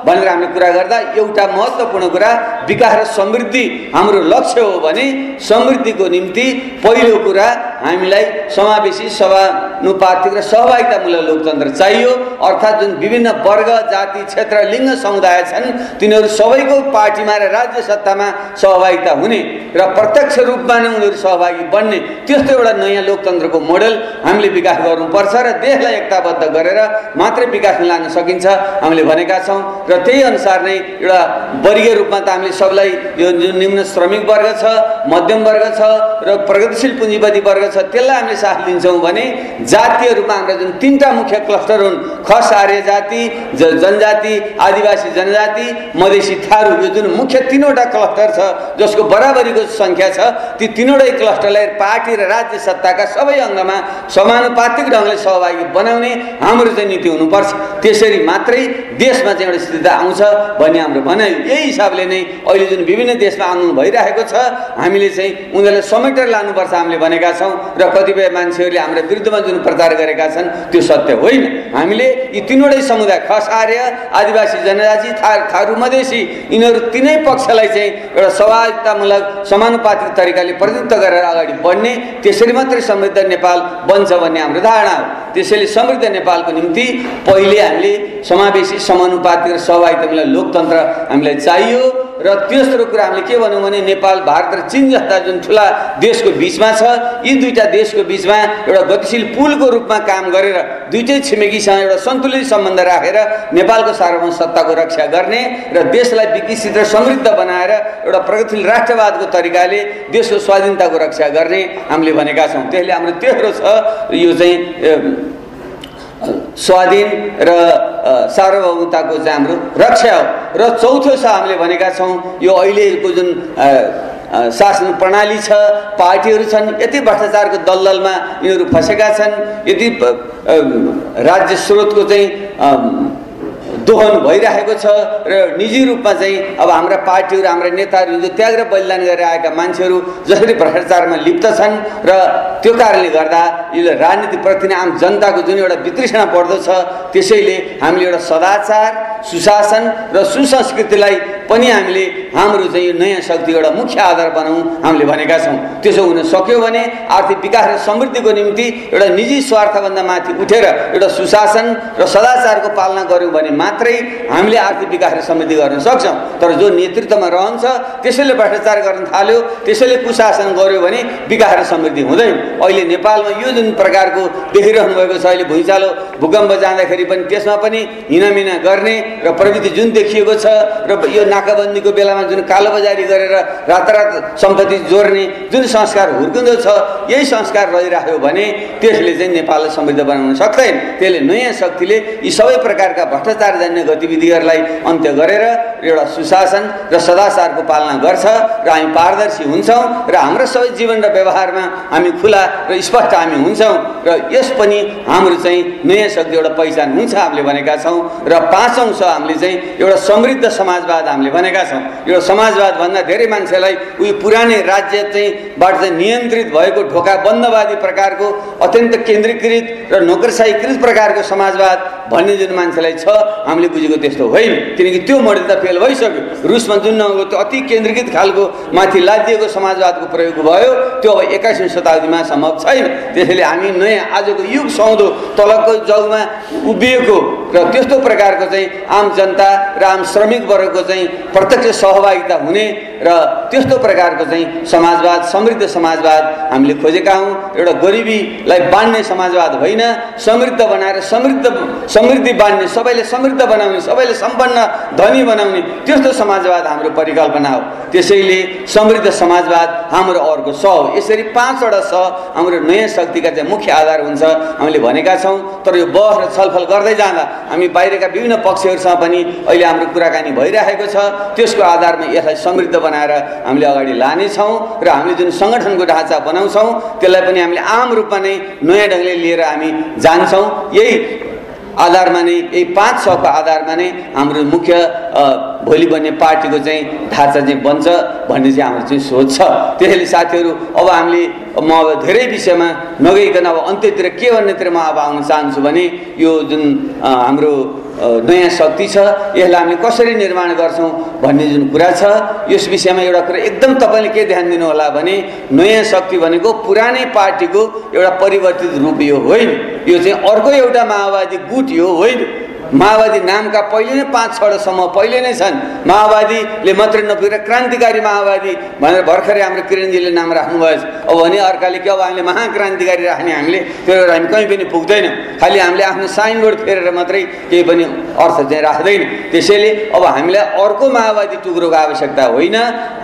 भनेर हामीले कुरा गर्दा एउटा महत्त्वपूर्ण कुरा विकास र समृद्धि हाम्रो लक्ष्य हो भने समृद्धिको निम्ति पहिलो कुरा हामीलाई समावेशी समानुपातिक र सहभागितामूलक लोकतन्त्र चाहियो। अर्थात् जुन विभिन्न वर्ग जाति क्षेत्र लिङ्ग समुदाय छन् तिनीहरू सबैको पार्टीमा र राज्य सत्तामा सहभागिता हुने र प्रत्यक्ष रूपमा नै उनीहरू सहभागी बन्ने त्यस्तो एउटा नयाँ लोकतन्त्रको मोडल हामीले विकास गर्नुपर्छ र देशलाई एकताबद्ध गरेर मात्रै विकासमा लान सकिन्छ हामीले भनेका छौँ। र त्यही अनुसार नै एउटा वर्गीय रूपमा त हामीले सबलाई यो जुन निम्न श्रमिक वर्ग छ मध्यम वर्ग छ र प्रगतिशील पुँजीवादी वर्ग छ त्यसलाई हामीले साथ दिन्छौँ भने जातीय रूपमा हाम्रा जुन तिनवटा मुख्य क्लस्टर हुन् खस आर्य जाति जनजाति आदिवासी जनजाति मधेसी थारू यो जुन मुख्य तिनवटा क्लस्टर छ जसको बराबरीको सङ्ख्या छ ती तिनवटै क्लस्टरलाई पार्टी र राज्य सत्ताका सबै अङ्गमा समानुपातिक ढङ्गले सहभागी बनाउने हाम्रो चाहिँ नीति हुनुपर्छ। त्यसरी मात्रै देशमा चाहिँ एउटा स्थिरता आउँछ भन्ने हाम्रो भनाइ यही हिसाबले नै अहिले जुन विभिन्न देशमा आन्दोलन भइरहेको छ हामीले चाहिँ उनीहरूलाई समेटेर लानुपर्छ हामीले भनेका छौँ र कतिपय मान्छेहरूले हाम्रो विरुद्धमा जुन प्रचार गरेका छन् त्यो सत्य होइन। हामीले यी तिनवटै समुदाय खस आर्य आदिवासी जनजाति थारू मधेसी यिनीहरू तिनै पक्षलाई चाहिँ एउटा सहभागितामूलक समानुपातिक तरिकाले प्रतिनिधित्व गरेर अगाडि बढ्ने त्यसरी मात्रै समृद्ध नेपाल बन्छ भन्ने हाम्रो धारणा हो। त्यसैले समृद्ध नेपालको निम्ति पहिले हामीले समावेशी समानुपातिक र सहभागितामूलक लोकतन्त्र हामीलाई चाहियो। र तेस्रो कुरा हामीले के भनौँ भने नेपाल भारत र चिन जस्ता जुन ठुला देशको बिचमा छ यी दुईवटा देशको बिचमा एउटा गतिशील पुलको रूपमा काम गरेर दुइटै छिमेकीसँग एउटा सन्तुलित सम्बन्ध राखेर नेपालको सार्वभौम सत्ताको रक्षा गर्ने र देशलाई विकसित र समृद्ध बनाएर एउटा प्रगतिशील राष्ट्रवादको तरिकाले देशको स्वाधीनताको रक्षा गर्ने हामीले भनेका छौँ। त्यसले हाम्रो तेस्रो छ यो चाहिँ स्वाधीन र सार्वभौमताको चाहिँ हाम्रो रक्षा हो। र चौथो छ हामीले भनेका छौँ यो अहिलेको जुन शासन प्रणाली छ पार्टीहरू छन् यति भ्रष्टाचारको दलदलमा यिनीहरू फँसेका छन्। यति राज्य स्रोतको चाहिँ दोहन भइरहेको छ र निजी रूपमा चाहिँ अब हाम्रा पार्टीहरू हाम्रा नेताहरू जो त्याग र बलिदान गरेर आएका मान्छेहरू जसरी भ्रष्टाचारमा लिप्त छन् र त्यो कारणले गर्दा यो राजनीतिप्रति नै आम जनताको जुन एउटा वितृष्णा बढ्दो छ त्यसैले हामीले एउटा सदाचार सुशासन र सुसंस्कृतिलाई पनि हामीले हाम्रो चाहिँ यो नयाँ शक्ति एउटा मुख्य आधार बनाउँ हामीले भनेका छौँ। त्यसो हुन सक्यो भने आर्थिक विकास र समृद्धिको निम्ति एउटा निजी स्वार्थभन्दा माथि उठेर एउटा सुशासन र सदाचारको पालना गऱ्यौँ भने मात्रै हामीले आर्थिक विकास र समृद्धि गर्न सक्छौँ। तर जो नेतृत्वमा रहन्छ त्यसैले भ्रष्टाचार गर्न थाल्यो त्यसैले कुशासन गर्यो भने विकास र समृद्धि हुँदैन। अहिले नेपालमा यो जुन प्रकारको देखिरहनु भएको छ अहिले भुइँचालो भूकम्प जाँदाखेरि पनि त्यसमा पनि हिनामिना गर्ने र प्रविधि जुन देखिएको छ र यो नाकाबन्दीको बेलामा जुन कालोबजारी गरेर रातारात सम्पत्ति जोड्ने जुन संस्कार हुर्किँदो छ यही संस्कार रहिराख्यो भने त्यसले चाहिँ नेपाललाई समृद्ध बनाउन सक्दैन। त्यसले नयाँ शक्तिले यी सबै प्रकारका भ्रष्टाचारजन्य गतिविधिहरूलाई अन्त्य गरेर एउटा सुशासन र सदाचारको पालना गर्छ र हामी पारदर्शी हुन्छौँ र हाम्रो सबै जीवन र व्यवहारमा हामी खुला र स्पष्ट हामी हुन्छौँ र यस पनि हाम्रो चाहिँ नयाँ शक्ति एउटा पहिचान हुन्छ हामीले भनेका छौँ र पाँचौँ छ हामीले चाहिँ एउटा समृद्ध समाजवाद हामीले भनेका छौँ। एउटा समाजवादभन्दा धेरै मान्छेलाई उयो पुरानै राज्य चाहिँ बाट चाहिँ नियन्त्रित भएको ढोका बन्दवादी प्रकारको अत्यन्त केन्द्रीकृत र नोकरसाहीकृत प्रकारको समाजवाद भन्ने जुन मान्छेलाई छ हामीले बुझेको त्यस्तो होइन। किनकि त्यो त फेल भइसक्यो। रुसमा जुन त्यो अति केन्द्रीकृत खालको माथि लादिएको समाजवादको प्रयोग भयो त्यो अब एक्काइसौँ शताब्दीमा सम्भव छैन। त्यसैले हामी नयाँ आजको युग सौदो तलको जगमा उभिएको र त्यस्तो प्रकारको चाहिँ आम जनता र आम श्रमिक वर्गको चाहिँ प्रत्यक्ष सहभागिता हुने र त्यस्तो प्रकारको चाहिँ समाजवाद समृद्ध समाजवाद हामीले खोजेका हौँ। एउटा गरिबीलाई बाँड्ने समाजवाद होइन। समृद्ध बनाएर समृद्ध समृद्धि बाँड्ने सबैले समृद्ध बनाउने सबैले सम्पन्न धनी बनाउने त्यस्तो समाजवाद हाम्रो परिकल्पना हो। त्यसैले समृद्ध समाजवाद हाम्रो अर्को स हो। यसरी पाँचवटा स हाम्रो नयाँ शक्तिका चाहिँ मुख्य आधार हुन्छ। हामीले भनेका छौँ तर यो बहस र छलफल गर्दै जाँदा हामी बाहिरका विभिन्न पक्षहरूसँग पनि अहिले हाम्रो कुराकानी भइरहेको छ। त्यसको आधारमा यसलाई समृद्ध बनाएर हामीले अगाडि लानेछौँ र हामीले जुन सङ्गठनको ढाँचा बनाउँछौँ त्यसलाई पनि हामीले आम रूपमा नै नयाँ ढङ्गले लिएर हामी जान्छौँ। यही आधारमा नै यही पाँच सौको आधारमा नै हाम्रो मुख्य भोलि बन्ने पार्टीको चाहिँ ढाँचा चाहिँ बन्छ भन्ने चाहिँ हाम्रो चाहिँ सोच छ। त्यसैले साथीहरू अब हामीले म अब धेरै विषयमा नगइकन अब अन्त्यतिर के भन्नेतिर म अब आउन चाहन्छु भने यो जुन हाम्रो नयाँ शक्ति छ यसलाई हामीले कसरी निर्माण गर्छौँ भन्ने जुन कुरा छ यस विषयमा एउटा कुरा एकदम तपाईँले के ध्यान दिनु होला भने नयाँ शक्ति भनेको पुरानै पार्टीको एउटा परिवर्तित रूप यो होइन। यो चाहिँ अर्को एउटा माओवादी गुट यो होइन माओवादी नामका पहिले नै पाँच छवटा समूह पहिले नै छन्। माओवादीले मात्रै नपुगेर क्रान्तिकारी माओवादी भनेर भर्खरै हाम्रो किरणजीले नाम राख्नुभएछ अब भने अर्काले के अब हामीले महाक्रान्तिकारी राख्ने हामीले। त्यो हामी कहीँ पनि पुग्दैनौँ। खालि हामीले आफ्नो साइनबोर्ड फेरेर मात्रै केही पनि अर्थ चाहिँ राख्दैन। त्यसैले अब हामीलाई अर्को माओवादी टुक्रोको आवश्यकता होइन।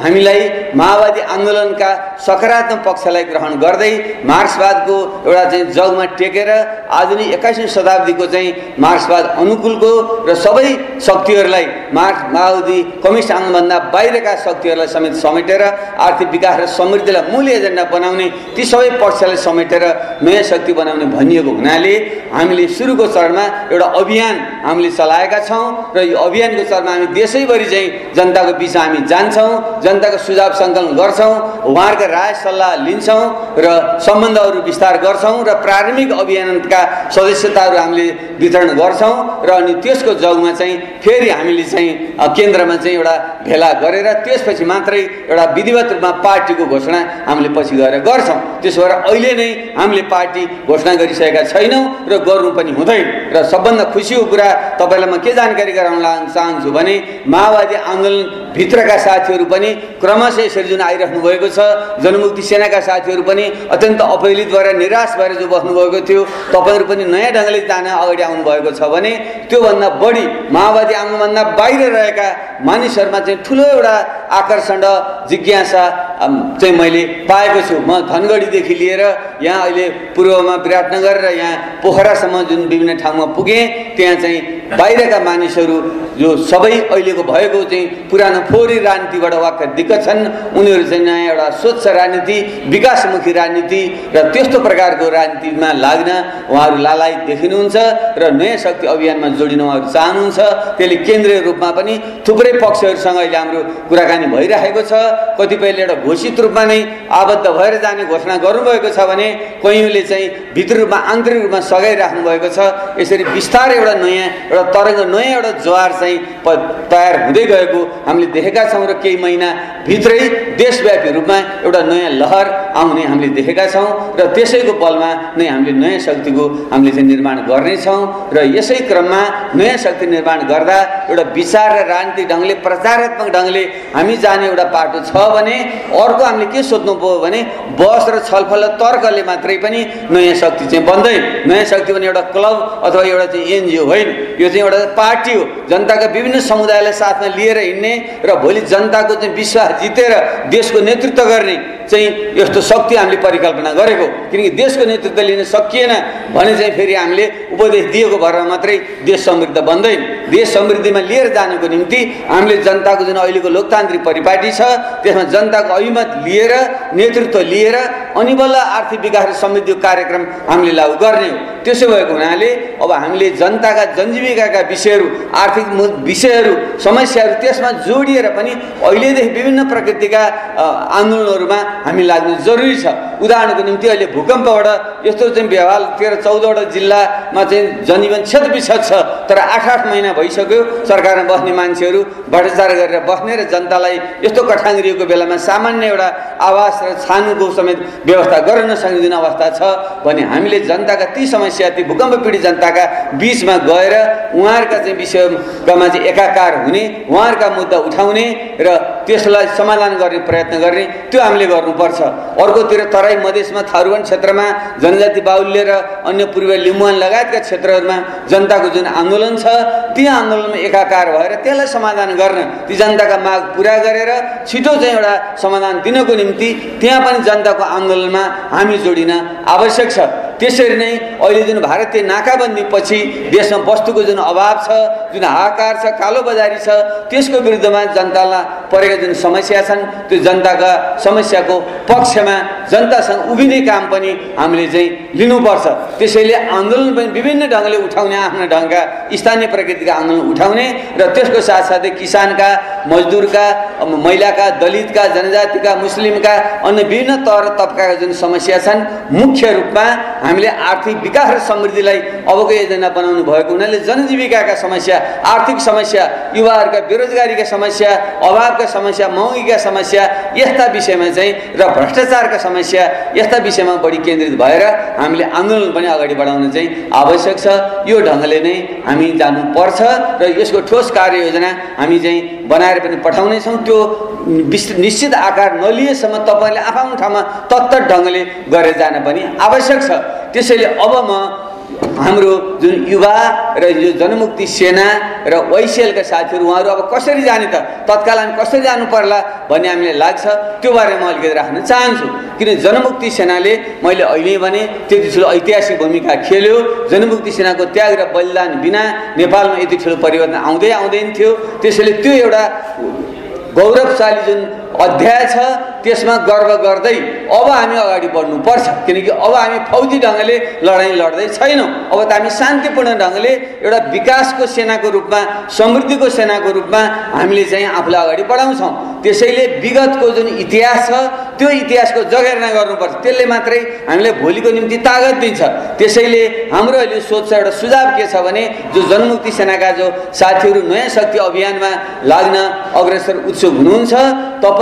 हामीलाई माओवादी आन्दोलनका सकारात्मक पक्षलाई ग्रहण गर्दै मार्क्सवादको एउटा चाहिँ जगमा टेकेर आधुनिक एक्काइसौँ शताब्दीको चाहिँ मार्क्सवाद अनुकूलको र सबै शक्तिहरूलाई मार्क्स माओवादी कम्युनिस्ट आन्दोलनभन्दा बाहिरका शक्तिहरूलाई समेत समेटेर आर्थिक विकास र समृद्धिलाई मूल एजेन्डा बनाउने ती सबै पक्षलाई समेटेर नयाँ शक्ति बनाउने भनिएको हुनाले हामीले सुरुको चरणमा एउटा अभियान हामीले चलाएका छौँ र यो अभियानको चरणमा हामी देशैभरि चाहिँ जनताको बिचमा हामी जान्छौँ जनताको सुझाव सङ्कलन गर्छौँ उहाँहरूको राय सल्लाह लिन्छौँ र सम्बन्धहरू विस्तार गर्छौँ र प्रारम्भिक अभियानका सदस्यताहरू हामीले वितरण गर्छौँ। र अनि त्यसको जगमा चाहिँ फेरि हामीले चाहिँ केन्द्रमा चाहिँ एउटा भेला गरेर त्यसपछि मात्रै एउटा विधिवत रूपमा पार्टीको घोषणा हामीले पछि गएर गर्छौँ। त्यसो भएर अहिले नै हामीले पार्टी घोषणा गरिसकेका छैनौँ र गर्नु पनि हुँदैन। र सबभन्दा खुसीको कुरा तपाईँलाई म के जानकारी गराउन चाहन्छु भने माओवादी आन्दोलनभित्रका साथीहरू पनि क्रमशः यसरी जुन आइराख्नु भएको छ जनमुक्ति सेनाका साथीहरू पनि अत्यन्त अपहेलित भएर निराश भएर जो बस्नुभएको थियो तपाईँहरू पनि नयाँ ढङ्गले जान अगाडि आउनुभएको छ भने त्योभन्दा बढी माओवादी आन्दोलनभन्दा बाहिर रहेका मानिसहरूमा चाहिँ ठुलो एउटा आकर्षण र जिज्ञासा चाहिँ मैले पाएको छु। म धनगढीदेखि लिएर यहाँ अहिले पूर्वमा विराटनगर र यहाँ पोखरासम्म जुन विभिन्न ठाउँमा पुगेँ त्यहाँ चाहिँ बाहिरका मानिसहरू जो सबै अहिलेको भएको चाहिँ पुरानो फोहोरी राजनीतिबाट वाक्क दिक्कत छन् उनीहरू चाहिँ नयाँ एउटा स्वच्छ राजनीति विकासमुखी राजनीति र त्यस्तो प्रकारको राजनीतिमा लाग्न उहाँहरू लालायत देखिनुहुन्छ र नयाँ शक्ति अभियानमा जोडिन उहाँहरू चाहनुहुन्छ। त्यसले केन्द्रीय रूपमा पनि थुप्रै पक्षहरूसँग अहिले हाम्रो कुराकानी भइरहेको छ। कतिपयले एउटा घोषित रूपमा नै आबद्ध भएर जाने घोषणा गर्नुभएको छ भने कैयौँले चाहिँ भित्र रूपमा आन्तरिक रूपमा सघाइराख्नु भएको छ। यसरी बिस्तारै एउटा नयाँ एउटा तरङ्ग नयाँ एउटा ज्वार चाहिँ तयार हुँदै गएको हामीले देखेका छौँ र केही महिनाभित्रै देशव्यापी रूपमा एउटा नयाँ लहर आउने हामीले देखेका छौँ र त्यसैको बलमा नै हामीले नयाँ शक्तिको हामीले चाहिँ निर्माण गर्नेछौँ र यसै क्रममा नयाँ शक्ति निर्माण गर्दा एउटा विचार र राजनीतिक ढङ्गले प्रचारात्मक ढङ्गले हामी जाने एउटा बाटो छ भने अर्को हामीले के सोध्नु पऱ्यो भने बस र छलफल र तर्कले मात्रै पनि नयाँ शक्ति चाहिँ बन्दैन। नयाँ शक्ति भने एउटा क्लब अथवा एउटा चाहिँ एनजिओ होइन। यो चाहिँ एउटा पार्टी हो। जनताका विभिन्न समुदायलाई साथमा लिएर हिँड्ने र भोलि जनताको चाहिँ विश्वास जितेर देशको नेतृत्व गर्ने चाहिँ यस्तो शक्ति हामीले परिकल्पना गरेको। किनकि देशको नेतृत्व लिन सकिएन भने चाहिँ फेरि हामीले उपदेश दिएको भएर मात्रै देश समृद्ध बन्दैन। देश समृद्धिमा लिएर जानुको निम्ति हामीले जनताको जुन अहिलेको लोकतान्त्रिक परिपाटी छ त्यसमा जनताको अभिमत लिएर नेतृत्व लिएर अनि बल्ल आर्थिक विकास र समृद्धिको कार्यक्रम हामीले लागू गर्ने हो। त्यसो भएको हुनाले अब हामीले जनताका जनजीविकाका विषयहरू आर्थिक विषयहरू समस्याहरू त्यसमा जोडिएर पनि अहिलेदेखि विभिन्न प्रकृतिका आन्दोलनहरूमा हामी लाग्नु जरुरी छ। उदाहरणको निम्ति अहिले भूकम्पबाट यस्तो चाहिँ व्यवहार तेह्र चौधवटा जिल्लामा चाहिँ जनजीवन क्षत विक्षत छ तर आठ आठ महिना भइसक्यो। सरकारमा बस्ने मान्छेहरू भ्रष्टाचार गरेर बस्ने र जनतालाई यस्तो कठाङ्ग्रिएको बेलामा सामान्य एउटा आवास र छानुको समेत व्यवस्था गर्न नसक्ने जुन अवस्था छ भने हामीले जनताका ती समस्या ती भूकम्प पीडित जनताका बिचमा गएर उहाँहरूका चाहिँ विषयमा चाहिँ एकाकार हुने उहाँहरूका मुद्दा उठाउने र त्यसलाई समाधान गर्ने प्रयत्न गर्ने त्यो हामीले गर्नुपर्छ। अर्कोतिर तराई मधेसमा थारुवन क्षेत्रमा जनजाति बाहुल्य र अन्य पूर्व लिम्बुवान लगायतका क्षेत्रहरूमा जनताको जुन आन्दोलन छ ती आन्दोलनमा एकाकार भएर त्यसलाई समाधान गर्न ती जनताका माग पुरा गरेर छिटो चाहिँ एउटा समाधान दिनको निम्ति त्यहाँ पनि जनताको आन्दोलनमा हामी जोडिन आवश्यक छ। त्यसरी नै अहिले जुन भारतीय नाकाबन्दी पछि देशमा वस्तुको जुन अभाव छ जुन हाहाकार छ कालो बजारी छ त्यसको विरुद्धमा जनतालाई परेका जुन समस्या छन् त्यो जनताका समस्याको पक्षमा जनतासँग उभिने काम पनि हामीले चाहिँ लिनुपर्छ। त्यसैले आन्दोलन पनि विभिन्न ढङ्गले उठाउने आफ्ना ढङ्गका स्थानीय प्रकृतिका आन्दोलन उठाउने र त्यसको साथसाथै किसानका मजदुरका महिलाका दलितका जनजातिका मुस्लिमका अन्य विभिन्न तर तबकाका जुन समस्या छन् मुख्य रूपमा हामीले आर्थिक विकास र समृद्धिलाई अबको योजना बनाउनु भएको हुनाले जनजीविकाका समस्या आर्थिक समस्या युवाहरूका बेरोजगारीका समस्या अभावका समस्या महँगीका समस्या यस्ता विषयमा चाहिँ र भ्रष्टाचारका समस्या यस्ता विषयमा बढी केन्द्रित भएर हामीले आन्दोलन पनि अगाडि बढाउन चाहिँ आवश्यक छ। यो ढङ्गले नै हामी जानुपर्छ र यसको ठोस कार्ययोजना हामी चाहिँ बनाएर पनि पठाउनेछौँ। त्यो निश्चित आकार नलिएसम्म तपाईँले आफ्नो ठाउँमा तत्त ढङ्गले गरेर जान पनि आवश्यक छ। त्यसैले अब म हाम्रो जुन युवा र यो जनमुक्ति सेना र वैसिएलका साथीहरू उहाँहरू अब कसरी जाने त? तत्काल हामी कसरी जानु पर्ला भन्ने हामीलाई लाग्छ। त्यो बारेमा अलिकति राख्न चाहन्छु। किन जनमुक्ति सेनाले मैले अहिले भने त्यति ठुलो ऐतिहासिक भूमिका खेल्यो। जनमुक्ति सेनाको त्याग र बलिदान बिना नेपालमा यति ठुलो परिवर्तन आउँदै आउँदैन थियो। त्यसैले त्यो एउटा गौरवशाली जुन अध्याय छ त्यसमा गर्व गर्दै अब हामी अगाडि बढ्नुपर्छ। किनकि अब हामी फौजी ढङ्गले लडाइँ लड्दै छैनौँ। अब त हामी शान्तिपूर्ण ढङ्गले एउटा विकासको सेनाको रूपमा समृद्धिको सेनाको रूपमा हामीले चाहिँ आफूलाई अगाडि बढाउँछौँ। त्यसैले विगतको जुन इतिहास छ त्यो इतिहासको जगेर्ना गर्नुपर्छ। त्यसले मात्रै हामीलाई भोलिको निम्ति तागत दिन्छ। त्यसैले हाम्रो अहिले सोच छ एउटा सुझाव के छ भने जो जनमुक्ति सेनाका जो साथीहरू नयाँ शक्ति अभियानमा लाग्न अग्रसर उत्सुक हुनुहुन्छ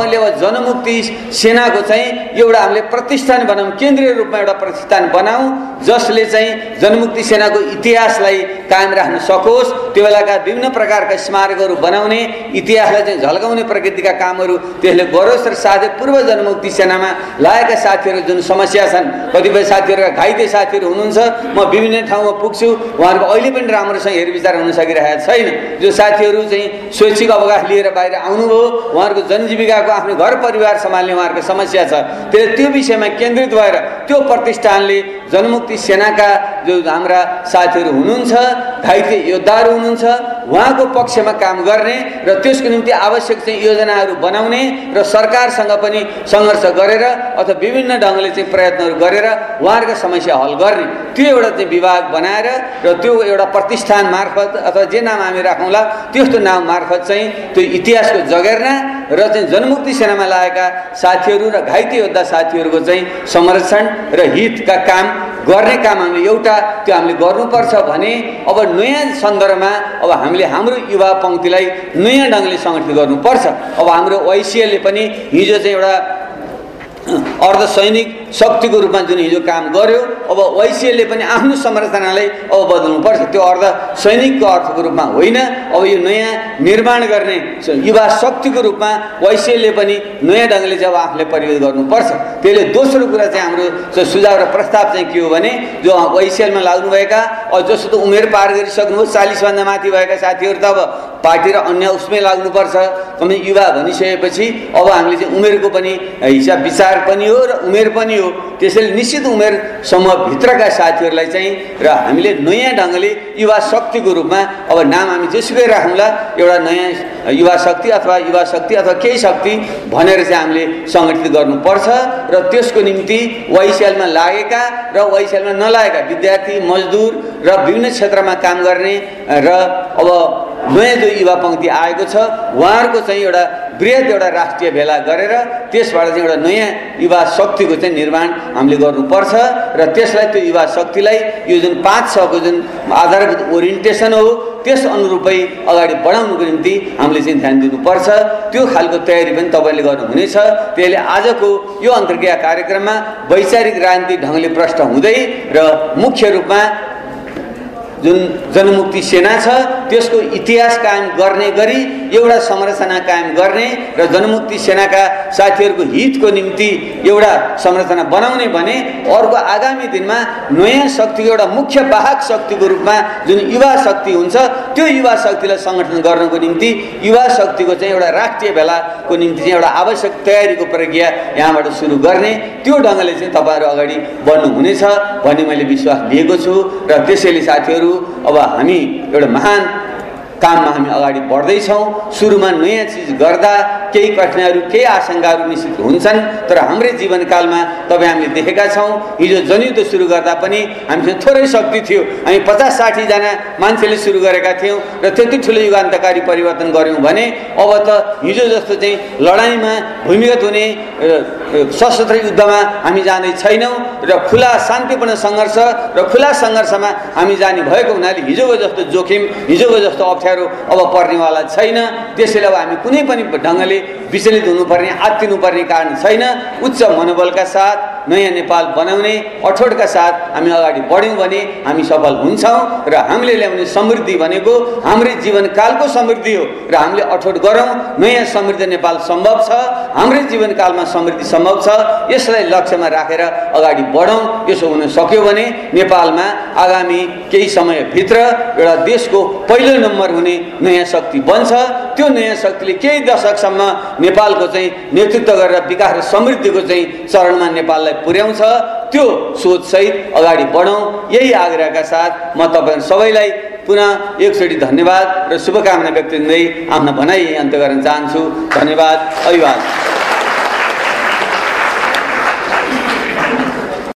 तपाईँले अब जनमुक्ति सेनाको चाहिँ एउटा हामीले प्रतिष्ठान बनाऊँ केन्द्रीय रूपमा एउटा प्रतिष्ठान बनाऊ जसले चाहिँ जनमुक्ति सेनाको इतिहासलाई कायम राख्न सकोस्। त्यो बेलाका विभिन्न प्रकारका स्मारकहरू बनाउने इतिहासलाई चाहिँ झल्काउने प्रकृतिका कामहरू त्यसले गरोस् र साथै पूर्व जनमुक्ति सेनामा लागेका साथीहरू जुन समस्या छन् कतिपय साथीहरूका घाइते साथीहरू हुनुहुन्छ म विभिन्न ठाउँमा पुग्छु उहाँहरूको अहिले पनि राम्रोसँग हेरविचार हुन सकिरहेको छैन। जो साथीहरू चाहिँ स्वैच्छिक अवकाश लिएर बाहिर आउनुभयो उहाँहरूको जनजीविकाको आफ्नो घर परिवार सम्हाल्ने उहाँहरूको समस्या छ। त्यसले त्यो विषयमा केन्द्रित भएर त्यो प्रतिष्ठानले जनमुक्ति सेनाका जो हाम्रा साथीहरू हुनुहुन्छ घाइते योद्धाहरू हुनुहुन्छ kazanınca उहाँको पक्षमा काम गर्ने र त्यसको निम्ति आवश्यक चाहिँ योजनाहरू बनाउने र सरकारसँग पनि सङ्घर्ष गरेर अथवा विभिन्न ढङ्गले चाहिँ प्रयत्नहरू गरेर उहाँहरूको समस्या हल गर्ने त्यो एउटा चाहिँ विभाग बनाएर र त्यो एउटा प्रतिष्ठान मार्फत अथवा जे नाम हामी राखौँला त्यस्तो नाम मार्फत चाहिँ त्यो इतिहासको जगेर्ना र चाहिँ जनमुक्ति सेनामा लागेका साथीहरू र घाइते योद्धा साथीहरूको चाहिँ संरक्षण र हितका काम गर्ने काम हामीले एउटा त्यो हामीले गर्नुपर्छ भने अब नयाँ सन्दर्भमा अब हामीले हाम्रो युवा पङ्क्तिलाई नयाँ ढङ्गले सङ्गठित गर्नुपर्छ। अब हाम्रो वैसिएलले पनि हिजो चाहिँ एउटा अर्ध सैनिक शक्तिको रूपमा जुन हिजो काम गर्यो अब वैश्यले पनि आफ्नो संरचनालाई अब बदल्नुपर्छ त्यो अर्ध सैनिकको अर्थको रूपमा होइन। अब यो नयाँ निर्माण गर्ने युवा शक्तिको रूपमा वैश्यले पनि नयाँ ढङ्गले चाहिँ अब आफूलाई परिवर्तन गर्नुपर्छ। त्यसले दोस्रो कुरा चाहिँ हाम्रो सुझाव र प्रस्ताव चाहिँ के हो भने जो वैश्यमा लाग्नुभएका जस्तो त उमेर पार गरिसक्नुभयो चालिसभन्दा माथि भएका साथीहरू त अब पार्टी र अन्य उसमै लाग्नुपर्छ। तपाईँ युवा भनिसकेपछि अब हामीले चाहिँ उमेरको पनि हिसाब विचार पनि हो र उमेर पनि हो त्यसैले निश्चित उमेर समूहभित्रका साथीहरूलाई चाहिँ र हामीले नयाँ ढङ्गले युवा शक्तिको रूपमा अब नाम हामी जेसुकै राखौँला एउटा नयाँ युवा शक्ति अथवा युवा शक्ति अथवा केही शक्ति भनेर चाहिँ हामीले सङ्गठित गर्नुपर्छ र त्यसको निम्ति वाइसिएलमा लागेका र वाइसिएलमा नलागेका विद्यार्थी मजदुर र विभिन्न क्षेत्रमा काम गर्ने र अब नयाँ जो युवा पङ्क्ति आएको छ उहाँहरूको चाहिँ एउटा वृहत एउटा राष्ट्रिय भेला गरेर त्यसबाट चाहिँ एउटा नयाँ युवा शक्तिको चाहिँ निर्माण हामीले गर्नुपर्छ र त्यसलाई त्यो युवा शक्तिलाई यो जुन पाँच छको जुन आधारभूत ओरिएन्टेसन हो त्यस अनुरूपै अगाडि बढाउनुको निम्ति हामीले चाहिँ ध्यान दिनुपर्छ। त्यो खालको तयारी पनि तपाईँले गर्नुहुनेछ। त्यसले आजको यो अन्तर्क्रिया कार्यक्रममा वैचारिक राजनीतिक ढङ्गले प्रष्ट हुँदै र मुख्य रूपमा जुन जनमुक्ति सेना छ त्यसको इतिहास कायम गर्ने गरी एउटा संरचना कायम गर्ने र जनमुक्ति सेनाका साथीहरूको हितको निम्ति एउटा संरचना बनाउने भने अर्को आगामी दिनमा नयाँ शक्तिको एउटा मुख्य वाहक शक्तिको रूपमा जुन युवा शक्ति हुन्छ त्यो युवा शक्तिलाई सङ्गठन गर्नको निम्ति युवा शक्तिको चाहिँ एउटा राष्ट्रिय भेलाको निम्ति चाहिँ एउटा आवश्यक तयारीको प्रक्रिया यहाँबाट सुरु गर्ने त्यो ढङ्गले चाहिँ तपाईँहरू अगाडि बढ्नुहुनेछ भन्ने मैले विश्वास लिएको छु। र त्यसैले साथीहरू अब हामी एउटा महान काममा हामी अगाडि बढ्दैछौँ। सुरुमा नयाँ चिज गर्दा केही कठिनाइहरू केही आशङ्काहरू निश्चित हुन्छन् तर हाम्रै जीवनकालमा तपाईँ हामीले देखेका छौँ। हिजो जनयुद्ध सुरु गर्दा पनि हामीसँग थोरै शक्ति थियो। हामी पचास साठीजना मान्छेले सुरु गरेका थियौँ र त्यति ठुलो युगान्तकारी परिवर्तन गऱ्यौँ भने अब त हिजो जस्तो चाहिँ लडाइँमा भूमिगत हुने सशस्त्र युद्धमा हामी जाँदै छैनौँ र खुला शान्तिपूर्ण सङ्घर्ष र खुला सङ्घर्षमा हामी जाने भएको हुनाले हिजोको जस्तो जोखिम हिजोको जस्तो अप्ठ्यारो अप्ठ्यारो अब पर्नेवाला छैन। त्यसैले अब हामी कुनै पनि ढङ्गले विचलित हुनुपर्ने आत्तिनुपर्ने कारण छैन। उच्च मनोबलका साथ नयाँ नेपाल बनाउने अठोटका साथ हामी अगाडि बढ्यौँ भने हामी सफल हुन्छौँ र हामीले ल्याउने समृद्धि भनेको हाम्रै जीवनकालको समृद्धि हो र हामीले अठोट गरौँ। नयाँ समृद्ध नेपाल सम्भव छ। हाम्रै जीवनकालमा समृद्धि सम्भव छ। यसलाई लक्ष्यमा राखेर अगाडि बढौँ। यसो हुन सक्यो भने नेपालमा आगामी केही समयभित्र एउटा देशको पहिलो नम्बर हुने नयाँ शक्ति बन्छ। त्यो नयाँ शक्तिले केही दशकसम्म नेपालको चाहिँ नेतृत्व गरेर विकास र समृद्धिको चाहिँ चरणमा नेपाललाई पुर्याउँछ त्यो सोचसहित अगाडि बढौँ। यही आग्रहका साथ म तपाईँहरू सबैलाई पुनः एकचोटि धन्यवाद र शुभकामना व्यक्त गर्दै आफ्नो भनाइ अन्त्य गर्न चाहन्छु। धन्यवाद अभिवाद